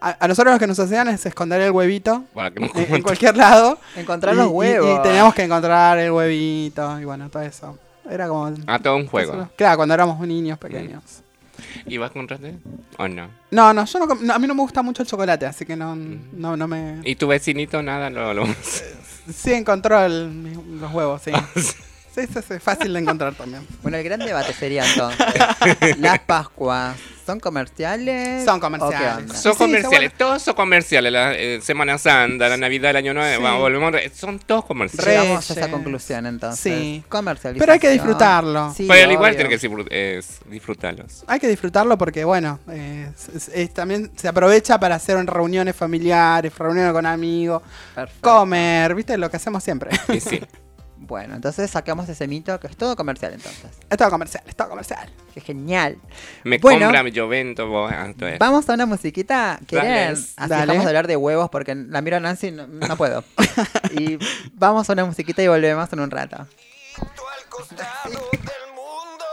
A, a nosotros lo que nos hacían es esconder el huevito Para que nos en, en cualquier lado. Encontrar y, los y- huevos. Y, teníamos que encontrar el huevito y bueno, todo eso. Era como... Ah, todo un juego. Claro, cuando éramos niños pequeños. ¿Y vas con Rate? ¿O no? No, no, yo no, a mí no me gusta mucho el chocolate, así que no, no, no me... ¿Y tu vecinito nada? Lo, lo... Sí encontró el- mi- los huevos, sí. Sí, sí, sí, fácil de encontrar también. Bueno, el gran debate sería entonces, ¿las Pascuas son comerciales? Son ¿O comerciales. Son Sí, comerciales, todos son comerciales. La eh, Semana Santa, la Navidad, el Año Nuevo, Sí. vamos, volvemos, son todos comerciales. Llegamos a esa conclusión entonces. Sí. Comercialización. Pero hay que disfrutarlo. Sí, Pero al igual obvio. tiene que disfrutarlos. Hay que disfrutarlo porque, bueno, eh, es- es- es- también se aprovecha para hacer reuniones familiares, reuniones con amigos, Perfecto. comer, ¿viste? Lo que hacemos siempre. Sí. Bueno, entonces sacamos ese mito que es todo comercial entonces. es todo comercial, es todo comercial. Qué genial. Me Bueno. compra, yo vendo, vos, ah. Vamos a una musiquita. ¿Quieren? Dale. Así Dale. dejamos de hablar de huevos porque la miro a Nancy y no, no puedo. y vamos a una musiquita y volvemos en un rato. al costado del mundo,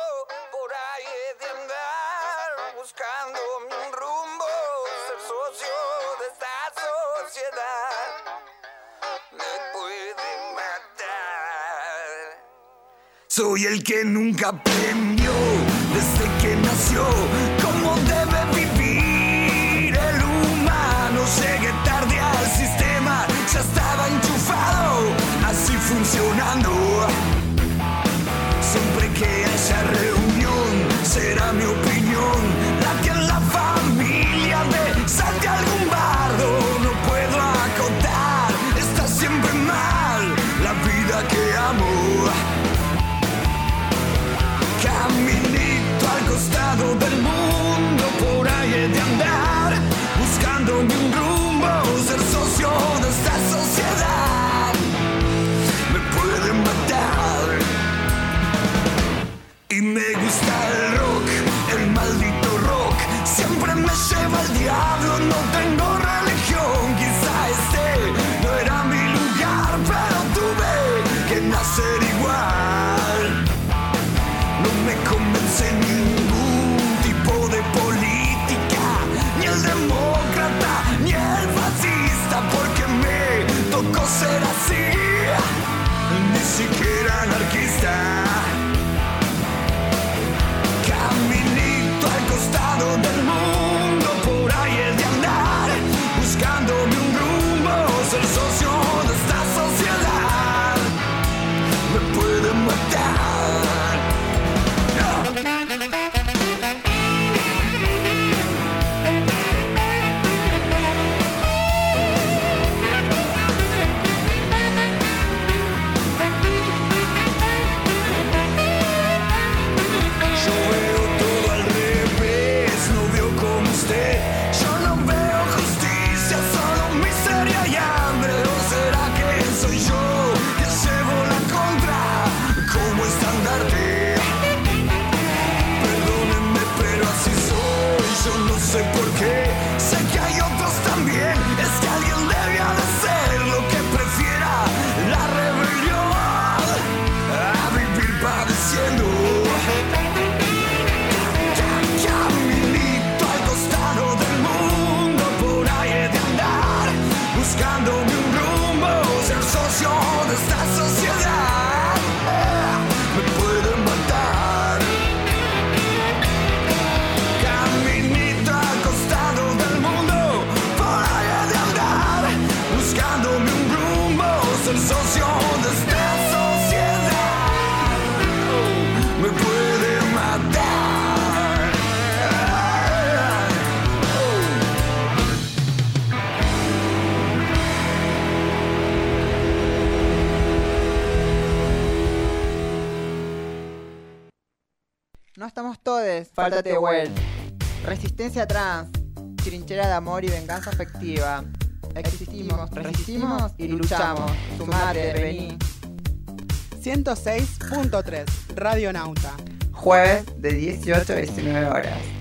por ahí he de andar, buscando un rumbo, ser socio de esta sociedad, Soy el que nunca aprendió desde que nació cómo debe vivir el humano. Llegué tarde al sistema, ya estaba enchufado, así funcionando. Siempre que haya reunión será mi opinión. Well. Resistencia trans, trinchera de amor y venganza afectiva. Existimos, resistimos y luchamos. Sumate, vení. 106.3 Radio Nauta. Jueves de 18 a 19 horas.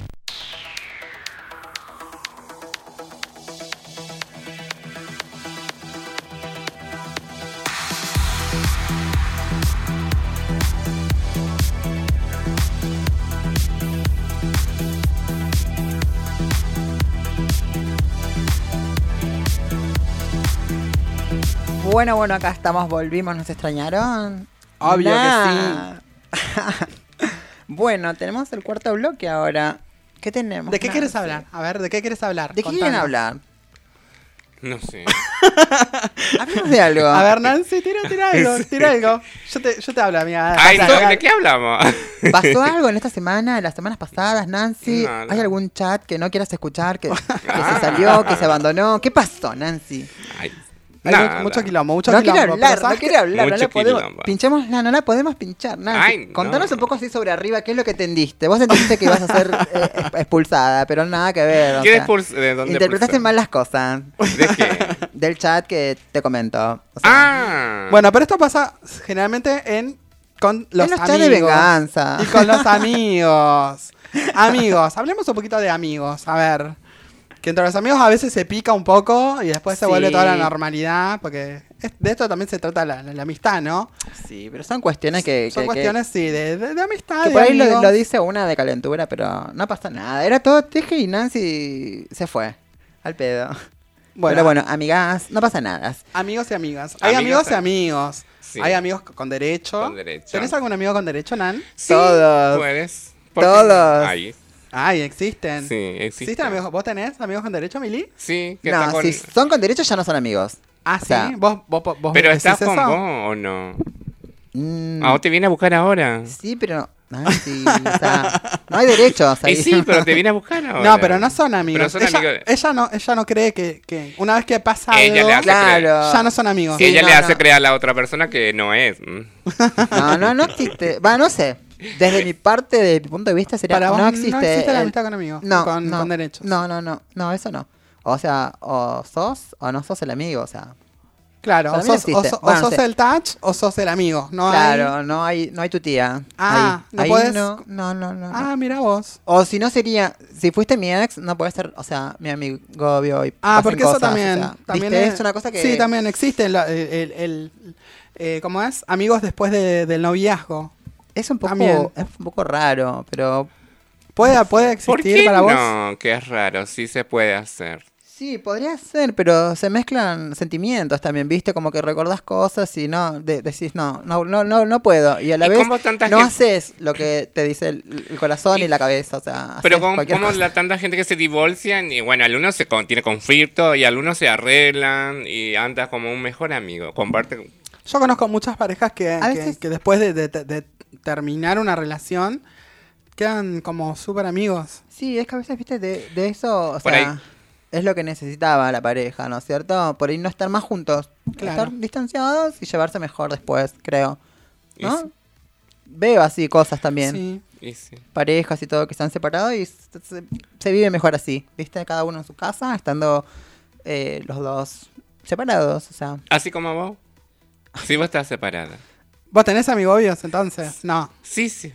Bueno, bueno, acá estamos, volvimos, ¿nos extrañaron? Obvio Nah. bueno, tenemos el cuarto bloque ahora. ¿Qué tenemos? ¿De qué quieres hablar? A ver, ¿de qué quieres hablar? ¿De qué quieren Contanos. hablar? No sé. Hablemos de algo. A ver, Nancy, tira, tira algo, tira algo. Yo te, yo te hablo, amiga. Ay, no. ¿de qué hablamos? ¿Pasó algo en esta semana, en las semanas pasadas, Nancy? Nada. ¿Hay algún chat que no quieras escuchar, que, que Ah. se salió, que se abandonó? ¿Qué pasó, Nancy? Ay, Hay nada. mu- mucho quilombo, mucho no quiere quilombo. hablar, pero no hablar, no Mucho la podemos. quilombo. Pinchémosla, no la podemos pinchar, Nancy. Ay, Contanos no. un poco así sobre arriba, ¿qué es lo que entendiste? Vos entendiste que ibas a ser eh, exp- expulsada, pero nada que ver. ¿Quién sea, expulsa- ¿De dónde Interpretaste expulsó? mal las cosas ¿De qué? del chat que te comento. O sea, Ah. Bueno, pero esto pasa generalmente en con los, en los amigos. de venganza. Y con los amigos. Amigos, hablemos un poquito de amigos. A ver. Que entre los amigos a veces se pica un poco y después se Sí. vuelve toda la normalidad. Porque es- de esto también se trata la, la- la amistad, ¿no? Sí, pero son cuestiones que. Son que- que- cuestiones, sí, de, de- de amistad. Que de por ahí lo, dice una de calentura, pero no pasa nada. Era todo teje y Nancy se fue. Al pedo. Bueno, pero bueno, amigas, no pasa nada. Amigos y amigas. Hay Amigos amigos y amigos. Sí. Hay amigos con derecho. Con derecho. ¿Tenés algún amigo con derecho, Nan? Sí, Todos. Puedes. Todos. Ay, Ay, existen. sí, existe. ¿Existen amigos? ¿Vos tenés amigos con derecho, Mili? Sí, que No, con... si son con derechos ya no son amigos. Ah, O sí. sea, ¿Vos, vos, vos Pero estás con eso? vos o no. Mm, Ah, ¿o te viene a buscar ahora? Sí, pero. Nancy, o sea, no hay derechos ahí. Y sí, pero te viene a buscar ahora. No, pero no son amigos. Pero son ella, amigos. ella no, ella no cree que, que una vez que pasa Ella algo, le hace Claro. ya no son amigos. Si Sí, ella no, le hace no. creer a la otra persona que no es. mm. No, no, no existe. Va, no sé. Desde mi parte, de mi punto de vista, sería. Para vos no no existe. la amistad con amigos, No, con- no, con derechos. No, no, no. No, eso no. O sea, o sos o no sos el amigo, o sea. Claro, Para o mí no sos, o existe. sos- o Bueno, no sos sé. el touch o sos el amigo. No claro, no hay no hay tu tía. Ah, ahí. no Ahí podés- No, no, no, no. Ah, mira vos. O si no sería, si fuiste mi ex, no puede ser, o sea, mi amigo obvio. Y Ah, porque eso cosas, también, o sea, también ¿viste? es, una cosa que. Sí, también existe el, el, el- el- eh, ¿cómo es? Amigos después de- del noviazgo. Es un poco, También. es un poco raro, pero ¿Puede, puede ¿Por existir qué para vos? no? Que es raro, sí se puede hacer. Sí, podría ser, pero se mezclan sentimientos también, ¿viste? Como que recordás cosas y no, de- decís, no, no, no, no, no puedo. Y a la ¿Y vez no gente- haces lo que te dice el, el corazón y, Y- la cabeza, o sea, Pero como, como la tanta gente que se divorcian y bueno, algunos se con- tiene conflicto y algunos se arreglan y anda como un mejor amigo. Comparte. Yo conozco muchas parejas que, que- veces- que después de, de- de terminar una relación quedan como súper amigos. Sí, es que a veces, viste, de, de eso, o Por sea, ahí. es lo que necesitaba la pareja, ¿no es cierto? Por ahí no estar más juntos, Claro. estar distanciados y llevarse mejor después, creo. ¿No? sí, Veo así cosas también, Sí. y sí. parejas y todo que se han separado y se, se- se vive mejor así, ¿viste? Cada uno en su casa, estando eh, los dos separados, o sea. Así como vos. Si vos estás separada. ¿Vos tenés amigobios entonces? No. Sí, sí.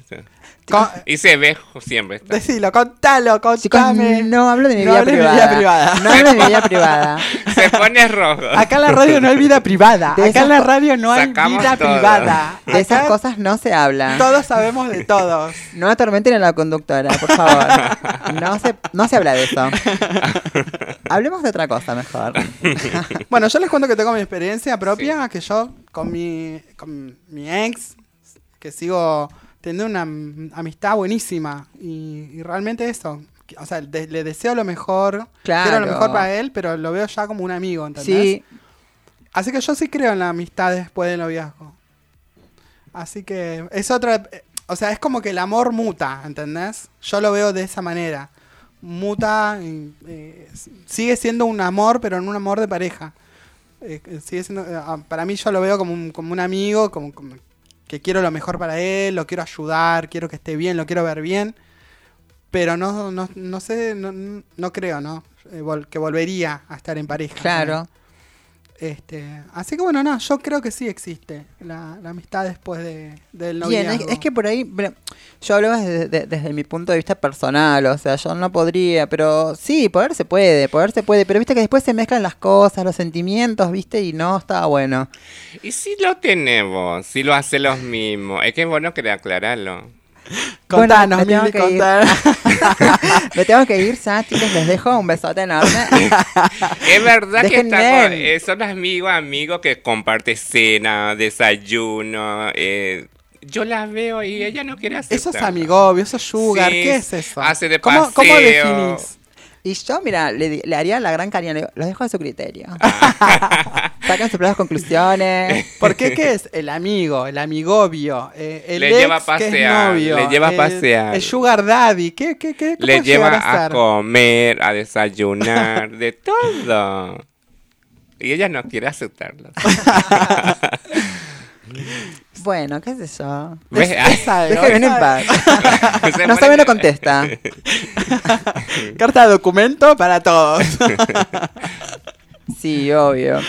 Sí. Co- Y se ve siempre. está. Decilo, contalo, Chicos, contame. no hablo de mi No vida hables de mi privada. vida privada. No hablo de mi vida privada. Se pone rojo. Acá en la radio no hay vida privada. De Acá en la radio no hay vida todo. privada. De esas cosas no se habla. Todos sabemos de todos. No atormenten a la conductora, por favor. No se, no se habla de eso. Hablemos de otra cosa mejor. Bueno, yo les cuento que tengo mi experiencia propia, que yo con mi, con mi ex, que sigo teniendo una am- amistad buenísima. Y, y realmente eso. O sea, de- le deseo lo mejor. Claro. Quiero lo mejor para él, pero lo veo ya como un amigo, ¿entendés? Sí, Así que yo sí creo en la amistad después del noviazgo. Así que es otra... O sea, es como que el amor muta, ¿entendés? Yo lo veo de esa manera. Muta, y, eh, sigue siendo un amor, pero en un amor de pareja. Eh, eh, sigue siendo, eh, ah, para mí yo lo veo como un, como un amigo, como, como que quiero lo mejor para él, lo quiero ayudar, quiero que esté bien, lo quiero ver bien. Pero no, no, no sé, no, no creo, ¿no? Eh, que volvería a estar en pareja. claro. Este, así que bueno, no, yo creo que sí existe la, la amistad después de, del Bien, noviazgo. es, es que por ahí, bueno, yo hablo desde, de- desde mi punto de vista personal, o sea, yo no podría, pero sí, poder se puede, poder se puede, pero viste que después se mezclan las cosas, los sentimientos, viste, y no está bueno. Y si lo tenemos, si lo hacen los mismos. Es que es bueno que aclararlo. Contanos, Bueno, me Mili, tengo que. Me tengo que ir, chicos, les dejo un besote enorme. Es verdad que Déjenme. está con- eh, son amigos, amigos que comparte cena, desayuno. eh, yo las veo y ella no quiere hacer Eso es amigobio, eso es sugar, Sí, ¿qué es eso? hace de ¿Cómo, ¿Cómo paseo. definís? Y yo, mira, le, haría la gran cariño, le digo, los dejo a su criterio. Sacan sus propias conclusiones. ¿Por qué qué es? El amigo, el amigobio, eh, el Le ex lleva a que es pasear, novio, le lleva a el- pasear. El sugar daddy, ¿qué, qué, qué, qué Le lleva a, ser? comer, a desayunar, de todo. Y ella no quiere aceptarlo. Bueno, qué sé yo. ¿Ves? Es algo, Déjenme en paz. No sabe, no contesta. Carta de documento para todos. Sí, obvio.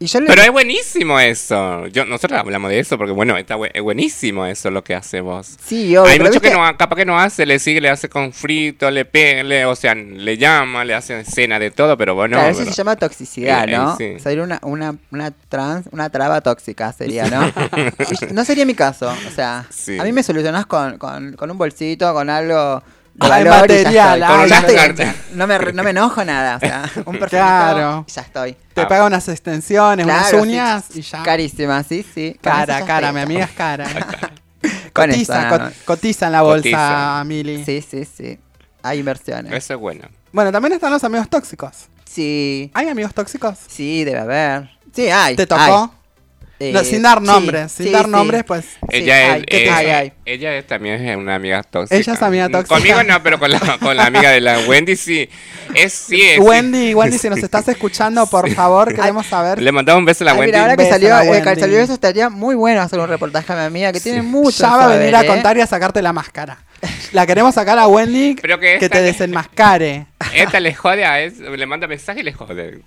Y yo le Pero es buenísimo eso. Yo, nosotros hablamos de eso porque, bueno, está bu- es buenísimo eso lo que hace vos. Sí, obvio. Hay mucho que no, capaz que no hace, le sigue, le hace le pega, le- o sea, le llama, le hace escena de todo, pero bueno. Claro, eso pero- se llama toxicidad, Eh, eh, ¿no? sí. Sería una, una, una trans, una traba tóxica sería, ¿no? No sería mi caso. O sea, Sí. a mí me solucionás con, con, con un bolsito, con algo de Ay, valor y ya material, estoy. ay, Ya no, estoy no. me, no me enojo nada. O sea, un perfecto Claro. y ya estoy. Te Ah. paga unas extensiones, Claro, unas sí. uñas y ya. Carísima, sí, sí. Con eso Cara, cara, mi amiga es cara. Con cotiza, cotiza en la bolsa, Cotiza. Mili. Sí, sí, sí. Hay inversiones. Eso es bueno. Bueno, también están los amigos tóxicos. Sí. ¿Hay amigos tóxicos? Sí, debe haber. Sí, hay. ¿Te tocó? hay. Eh, No, sin dar sí, nombres, sin sí, dar sí. nombres, pues. Sí, ella hay, es, ¿qué eh, te- hay, hay. ella es, también es una amiga tóxica. Ella es amiga tóxica. Conmigo no, pero con la, con la amiga de la Wendy sí. Es sí, es, sí. Wendy, Wendy, si nos estás escuchando, por favor, queremos saber. Le mandamos un beso a la Ay, Wendy. mira, ahora que salió, la eh, que salió eso, estaría muy bueno hacer un reportaje a mi amiga que tiene mucho. ya va a venir a ¿eh? contar y a sacarte la máscara. La queremos sacar a Wendy Pero que que esta- te desenmascare. Esta le jode a él, le manda mensaje y le jode.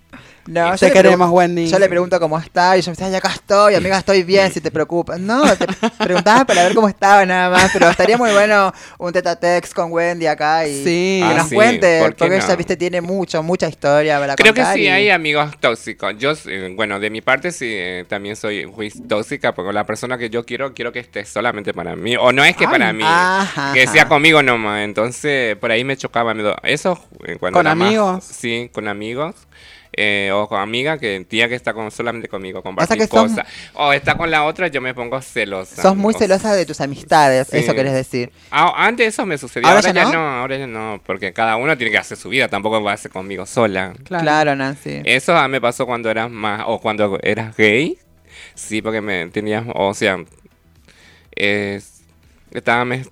No, Te yo le queremos, Wendy. Yo le pregunto cómo está y ella me dice, ay, acá estoy, amiga, estoy bien, si te preocupas. No, te preguntaba para ver cómo estaba nada más, pero estaría muy bueno un teta text con Wendy acá y Sí. que Ah, nos sí, cuente, ¿por qué porque no? ella, viste, tiene mucho, mucha historia para Creo que contar. sí y- hay amigos tóxicos. Yo, eh, bueno, de mi parte sí, eh, también soy muy tóxica porque la persona que yo quiero, quiero que esté solamente para mí. O no es que Ay. para mí, Ajá. que decía conmigo nomás, entonces por ahí me chocaba. Eso eh, cuando ¿Con era más- amigos? sí, con amigos. eh, o con amigas que tenía que estar con, solamente conmigo, compartir que sos- cosas. O está con la otra, yo me pongo celosa. Sos muy O- celosa de tus amistades, Sí. eso querés decir. Ah, antes eso me sucedió, ¿Ahora ahora, ya ya no? no? ahora ya no, porque cada uno tiene que hacer su vida, tampoco va a hacer conmigo sola. Claro. Claro, Nancy. Eso a mí me pasó cuando eras más, o cuando eras gay, sí, porque me tenías, o sea, es- estaba, me,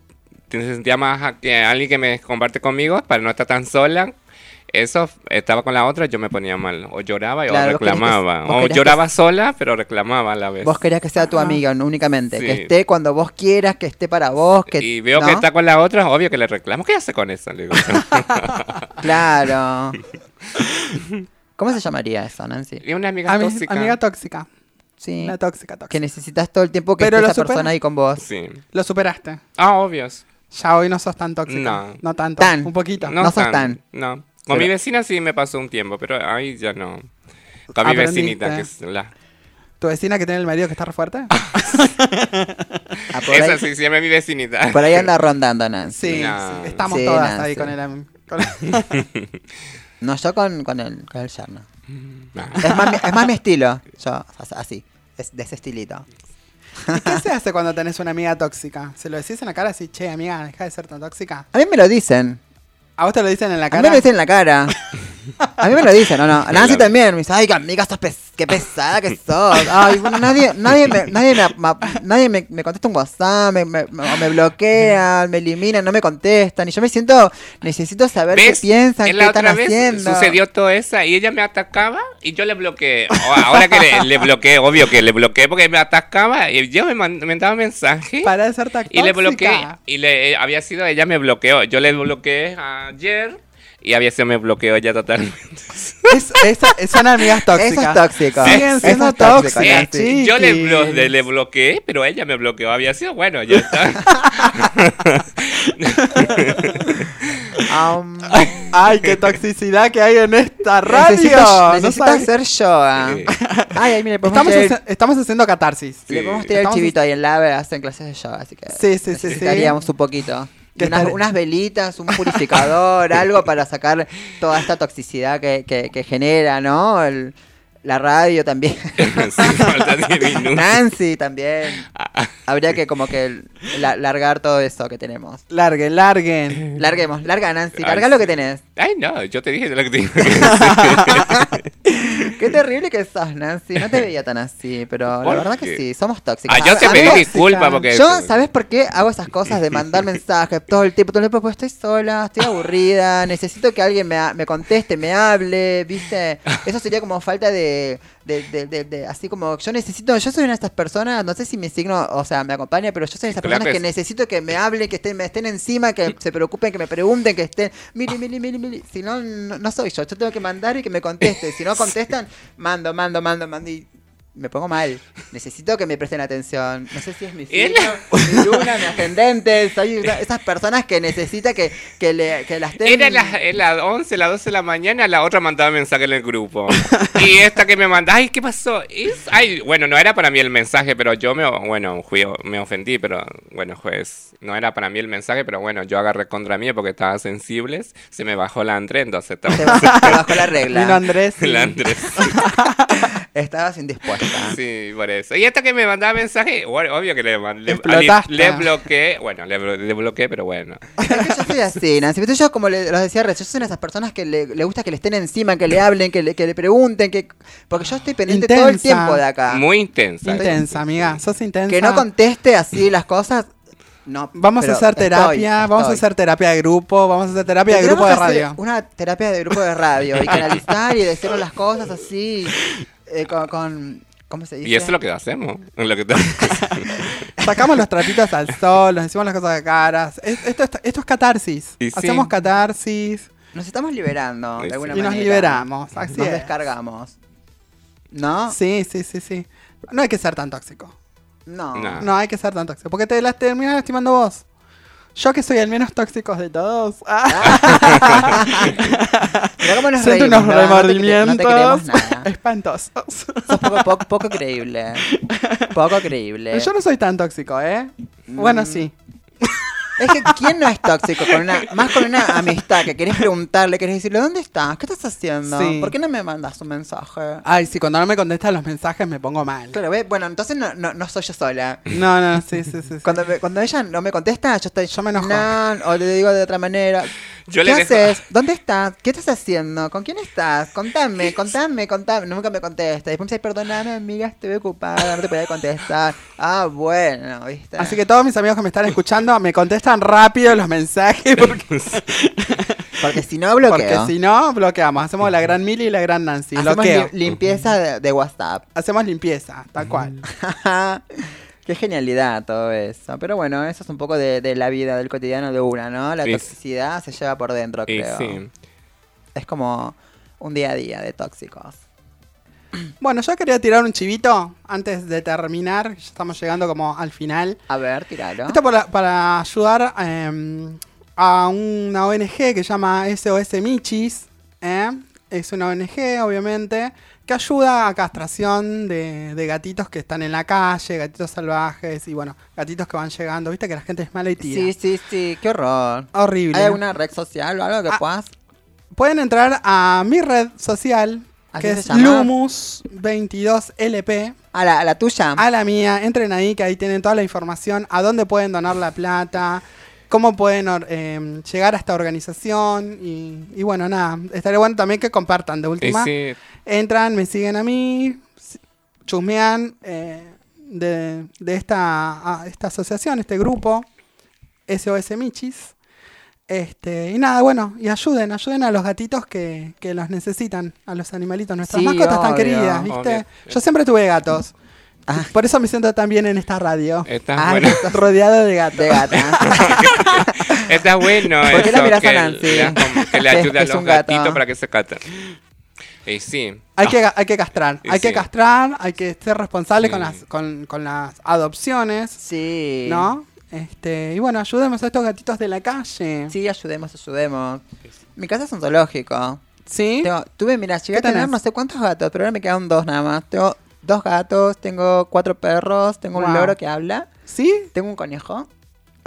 sentía más a- que alguien que me comparte conmigo para no estar tan sola. Eso estaba con la otra, yo me ponía mal, o lloraba Claro, o que- reclamaba, o que- lloraba sola, pero reclamaba a la vez. Vos querías que sea tu Ajá. amiga no únicamente, que esté cuando vos quieras, que esté para vos, que y veo ¿no? que está con la otra, obvio que le reclamo. ¿Qué hace con eso? Le digo. Claro. ¿Cómo se llamaría eso, Nancy? y una amiga Ami- tóxica. amiga tóxica. Sí. Una tóxica, tóxica. Que necesitas todo el tiempo que Pero esté esa supera- persona ahí con vos. Sí. Lo superaste. Ah, obvios. Ya hoy no sos tan tóxica. No. No tanto. Tan. Un poquito. No sos tan. No. Con Pero- mi vecina sí me pasó un tiempo, pero ahí ya no. Con mi vecinita, que es la... ¿Tu vecina que tiene el marido que está re fuerte? Ah, Esa ahí, sí, siempre mi vecinita. por ahí anda rondando, Nancy. Sí, No. sí, estamos Sí, todas Nancy. ahí con el... con- No, yo con, con el, con el yerno. No. Es más, mi- es más mi estilo. Yo, así. Es de ese estilito. ¿Y qué se hace cuando tenés una amiga tóxica? ¿Se lo decís en la cara así, che, amiga, deja de ser tan tóxica? A mí me lo dicen. ¿A vos te lo dicen en la A mí cara? me lo dicen en la cara. A mí me lo dicen, no, no. Nancy también. Me dice, ay, que amiga, sos pes- qué pesada que sos. Ay, bueno, nadie, nadie, me, nadie, me, ma- nadie me, me contesta un WhatsApp, me, me, me- bloquean, me eliminan, no me contestan. Y yo me siento, necesito saber ¿Ves? qué piensan, En qué están vez haciendo. sucedió todo eso y ella me atacaba y yo le bloqueé. Ahora que le, le bloqueé, obvio que le bloqueé porque me atacaba y yo me man- me mandaba mensaje Para de ser tan y le bloqueé. Y le eh, había sido, ella me bloqueó. Yo le bloqueé ayer y había sido me bloqueó ella totalmente. Es, esa- son amigas tóxicas. Eso es tóxico. Siguen Eso siendo tóxicas, chiquis. Yo le, blo- le- le bloqueé, pero ella me bloqueó. Había sido bueno, ya está. Ay, qué toxicidad que hay en esta radio. necesito, hacer yoga. Sí. Ay, ay, mire, Estamos, tirar, hace- estamos haciendo catarsis. Sí. le podemos tirar el chivito ahí en la hacen clases de yoga, así que Sí, sí, sí, sí. necesitaríamos un poquito. Unas, velitas, un purificador, algo para sacar toda esta toxicidad que, que, que genera, ¿no? El- la radio también. Sí, falta 10 minutos. Nancy también. Habría que como que la- largar todo eso que tenemos. Larguen, larguen. Larguemos, larga Nancy, Ay, larga lo sí. que tenés. Ay, no, yo te dije lo que te dije. Qué terrible que sos, Nancy. No te veía tan así, pero la ¿Por verdad que sí, somos tóxicos. Ah, yo te pedí disculpas porque... Yo, ¿sabes por qué hago esas cosas de mandar mensajes todo el tiempo? Todo el tiempo, pues estoy sola, estoy aburrida, necesito que alguien me, me conteste, me hable, ¿viste? Eso sería como falta de, de, de, de- de- así como, yo necesito, yo soy una de estas personas, no sé si mi signo, o sea, me acompaña, pero yo soy de esas Claro personas que que es- necesito que me hablen, que estén, me estén encima, que se preocupen, que me pregunten, que estén, mili, mili, mili, mili. Si no, no, no soy yo, yo tengo que mandar y que me conteste. Si no contestan, mando, mando, mando, mando y me pongo mal. Necesito que me presten atención. No sé si es mi signo, mi luna, mi ascendente. Soy una- esas personas que necesita que, que, le, que las estén... Era las las 11, las 12 de la mañana, la otra mandaba mensaje en el grupo. Y esta que me manda, ay, ¿qué pasó? Es- ay, bueno, no era para mí el mensaje, pero yo me, bueno, fui, me ofendí, pero bueno, juez, no era para mí el mensaje, pero bueno, yo agarré contra mí porque estaba sensibles, se me bajó la André, entonces estaba... Te bajó, la Vino regla. Andrés. y- La Andrés. Estabas indispuesta. Sí, por eso. Y esta que me mandaba mensaje, bueno, obvio que le mandé. Explotaste. Le bloqueé, bueno, le, blo- le bloqueé, pero bueno. Yo soy así, Nancy. Pero yo, como le, los decía recién, yo soy una de esas personas que le, le gusta que le estén encima, que le hablen, que le, que le pregunten, que porque yo estoy pendiente todo el tiempo de acá. Muy intensa. Intensa, amiga. Sos intensa. Que no conteste así las cosas. No. Vamos a hacer estoy, terapia, vamos a hacer terapia de grupo, vamos a hacer terapia de grupo de radio. Una terapia de grupo de radio y canalizar y decirnos las cosas así. eh, con, con- ¿Cómo se dice? Y eso es lo que hacemos. es Lo que Sacamos los trapitos al sol, nos decimos las cosas de caras. Es- Esto, esto, es catarsis. Y sí. Hacemos catarsis Nos estamos liberando de alguna y nos manera. liberamos. Así Nos es. descargamos. ¿No? Sí, sí, sí, sí. No hay que ser tan tóxico. No. No. No hay que ser tan tóxico. Porque te las terminas lastimando vos. Yo que soy el menos tóxico de todos. Ah, Mirá cómo nos siento reímos, unos ¿no? No te cre- remordimientos No te creemos nada. espantosos. Sos poco, poco, poco creíble. Poco creíble. Yo no soy tan tóxico, ¿eh? Bueno, Mm. sí. Es que ¿quién no es tóxico? Con una, más con una amistad que querés preguntarle, querés decirle, ¿dónde estás? ¿Qué estás haciendo? Sí. ¿Por qué no me mandas un mensaje? Ay, sí, cuando no me contestan los mensajes me pongo mal. Claro, ¿ves? Bueno, entonces no, no, no soy yo sola. No, no, sí, sí, sí. sí. Cuando, me- cuando ella no me contesta, yo estoy... Yo me enojo. "No", o le digo de otra manera. Yo ¿Qué le dejo- haces? ¿Dónde estás? ¿Qué estás haciendo? ¿Con quién estás? Contame, contame, contame. Nunca me contesta. Después me dice, perdóname, amiga, estuve ocupada, no te podía contestar. Ah, bueno, ¿viste? Así que todos mis amigos que me están escuchando me contestan rápido los mensajes porque, Porque si no, bloqueo. porque si no, bloqueamos. Hacemos la gran Mili y la gran Nancy. Hacemos Bloqueo. li- limpieza de, de WhatsApp. Hacemos limpieza, tal cual. Qué genialidad todo eso. Pero bueno, eso es un poco de, de la vida, del cotidiano de una, ¿no? La toxicidad se lleva por dentro, creo. sí. Es como un día a día de tóxicos. Bueno, yo quería tirar un chivito antes de terminar. Ya estamos llegando como al final. A ver, tiralo. Esto para, para ayudar eh, a una ONG que se llama SOS Michis. ¿eh? Es una ONG, obviamente, que ayuda a castración de, de gatitos que están en la calle, gatitos salvajes y bueno, gatitos que van llegando. Viste que la gente es mala y tira. Sí, sí, sí, qué horror. Horrible. ¿Hay alguna red social o algo que Ah, puedas? Pueden entrar a mi red social, ¿Así que es llama? Lumus22LP. A la, a la tuya. A la mía, entren ahí que ahí tienen toda la información, a dónde pueden donar la plata, cómo pueden eh, llegar a esta organización y, y bueno, nada, estaría bueno también que compartan de última. Entran, me siguen a mí, chusmean eh, de, de esta, esta asociación, este grupo, SOS Michis. Este, y nada, bueno, y ayuden, ayuden a los gatitos que, que los necesitan, a los animalitos, nuestras Sí, mascotas tan obvio. queridas, ¿viste? Obvio. Yo siempre tuve gatos. Ah. Por eso me siento tan bien en esta radio. está Ay, bueno. Rodeado de gatos. De gata. Está bueno ¿Por qué la miras a Nancy? le como- que le que a es los un gato. gatitos para que se caten. Y sí. Hay que, hay que castrar, Y hay que castrar, hay que ser responsable Sí. con, las, con, con las adopciones, Sí. ¿no? Este, y bueno, ayudemos a estos gatitos de la calle. Sí, ayudemos, ayudemos. Mi casa es un zoológico. ¿Sí? Tengo- tuve, mira, llegué a ¿Qué tener tenés? no sé cuántos gatos, pero ahora me quedan dos nada más. Tengo dos gatos, tengo cuatro perros, tengo un loro que habla, ¿Sí? tengo un conejo,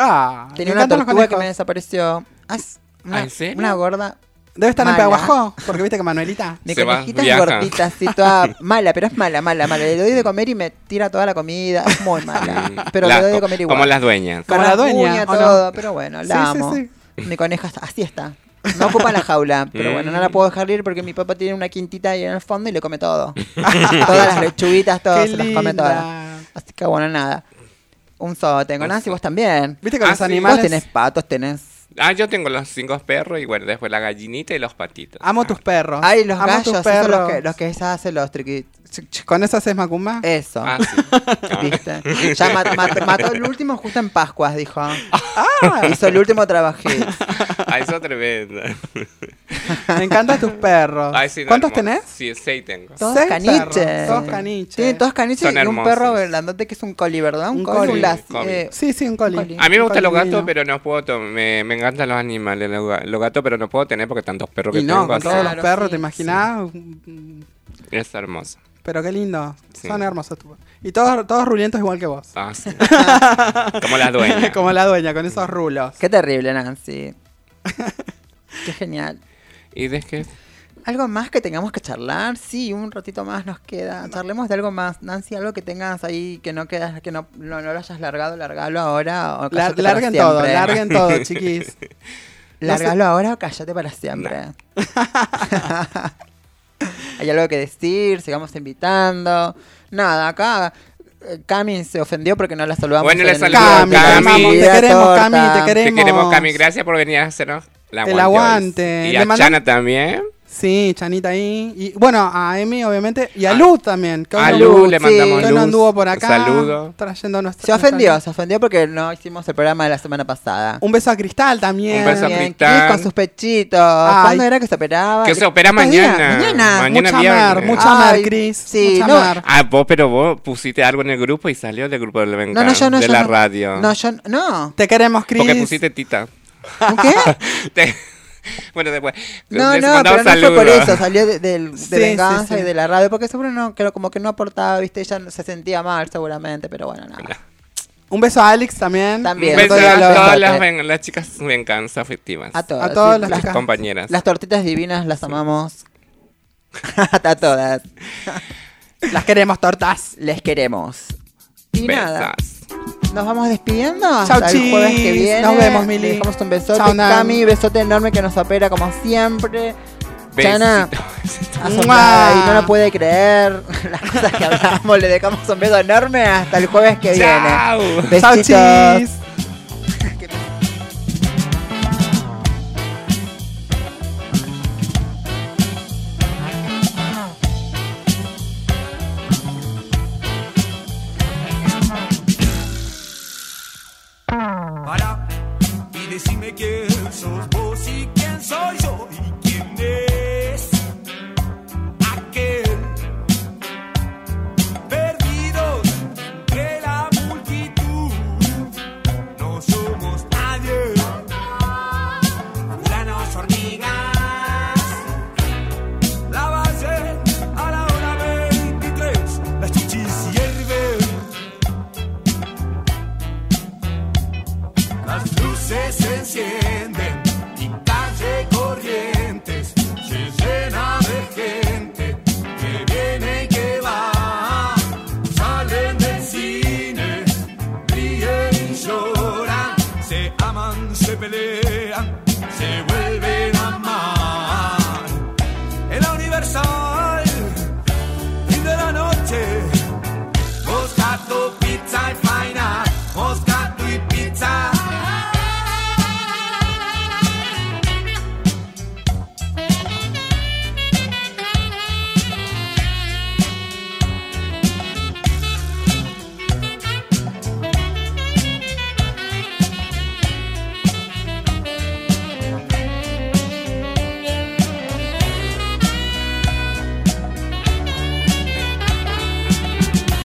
Ah, tenía una tortuga que me desapareció. Ah, una, ¿Ah, en serio? una gorda. Debe estar en mala. Peguajó, porque viste que Manuelita. Mi Se va, conejita es gordita, así toda mala, pero es mala, mala, mala. Le doy de comer y me tira toda la comida. Es muy mala. Pero La- le doy de comer igual. Como las dueñas. Como Con la las dueña, uñas, ¿o no? todo, pero bueno, la Sí, sí, amo. sí. Mi coneja está- así está. No ocupa la jaula, pero bueno, no la puedo dejar ir porque mi papá tiene una quintita ahí en el fondo y le come todo. todas las lechuguitas, todas se las come todas. Así que bueno, nada. Un zoo tengo. Nancy, vos también. Viste que Ah, los sí. animales. Vos tenés patos, tenés. Ah, yo tengo los cinco perros y bueno, después la gallinita y los patitos. Amo tus perros. Ay, los Amo gallos, tus esos son perros. los que, los que se hacen los triqui... ¿Con eso haces macumba? Eso. Ah, sí. Ah. ¿Viste? Ya mat- mat- mató el último justo en Pascuas, dijo. Ah, Hizo el último trabajito. Ay, eso tremendo. me encantan tus perros. Ay, sí, no, ¿Cuántos hermoso. tenés? Sí, seis tengo. Todos Seis caniches. perros, todos caniches. Tienen todos caniches Son y un hermosos. perro grandote que es un coli, ¿verdad? Un, Un coli, coli. un las- Coli. eh, Sí, sí, un coli. Un coli. A mí me gustan los gatos, pero no puedo. to- Me, me encantan los animales, los, ga- los gatos, pero no puedo tener porque tantos perros que Y no, tengo. con así. todos los Claro, perros, sí. ¿te imaginás? Es hermoso. Pero qué lindo. Sí. Son hermosos. tu- Y todos, todos rulientos igual que vos. Ah, sí. Como las dueñas. Como la dueña, con esos rulos. Qué terrible, Nancy. Qué genial. ¿Y de qué? ¿Algo más que tengamos que charlar? Sí, un ratito más nos queda. Charlemos de algo más. Nancy, algo que tengas ahí que no quedas, que no, no, no lo hayas largado, largalo ahora o para larguen todo, larguen todo, chiquis. Largalo ahora o cállate para siempre. Hay algo que decir, sigamos invitando. Nada, acá eh, Cami se ofendió porque no la saludamos. Bueno, en le saludamos, Cami, te Cami. amamos, te La queremos. Cami, te Te queremos. queremos, Cami. Gracias por venir a hacernos el aguante. El aguante. hoy. Y Le a Chana también. Sí, Chanita ahí. Y bueno, a Emi, obviamente. Y a A- Luz también. Que A no- Lu le sí. mandamos que hoy no luz. anduvo por acá. Saludo. Trayendo nuestra, Se ofendió, se ofendió porque no hicimos el programa de la semana pasada. Un beso a Cristal también. Un beso a Cristal. Cris con sus pechitos. Ay. ¿Cuándo era que se operaba? Que se opera mañana. Mañana. Mañana mucha viernes. mer, mucha Ay, mer, Cris. sí, mucha no. Ah, vos, pero vos pusiste algo en el grupo y salió del grupo del Venga, No, no, yo no. de yo la no. radio. No, yo no. Te queremos, Cris. Porque pusiste tita. ¿Un qué? Te- bueno, después. No, les no, pero no fue por saludos. eso, salió de, del- de Sí, venganza sí, sí. y de la radio, porque seguro no, que como que no aportaba, viste, ella se sentía mal seguramente, pero bueno, nada. Un beso a Alex también. También. Un beso a todas las, ven- las chicas venganza afectivas. A todas. A todas sí, las las, chicas. compañeras. las tortitas divinas las amamos. a todas. Las queremos tortas. Les queremos. Y nada. Nos vamos despidiendo hasta Chau, el jueves que chis. viene. Nos vemos, Mili. Le dejamos un besote. Chau. Cami, besote enorme que nos opera como siempre. Chana, y no lo puede creer las cosas que hablamos. Le dejamos un beso enorme hasta el jueves que viene. Chao. Chau, Besitos. chis.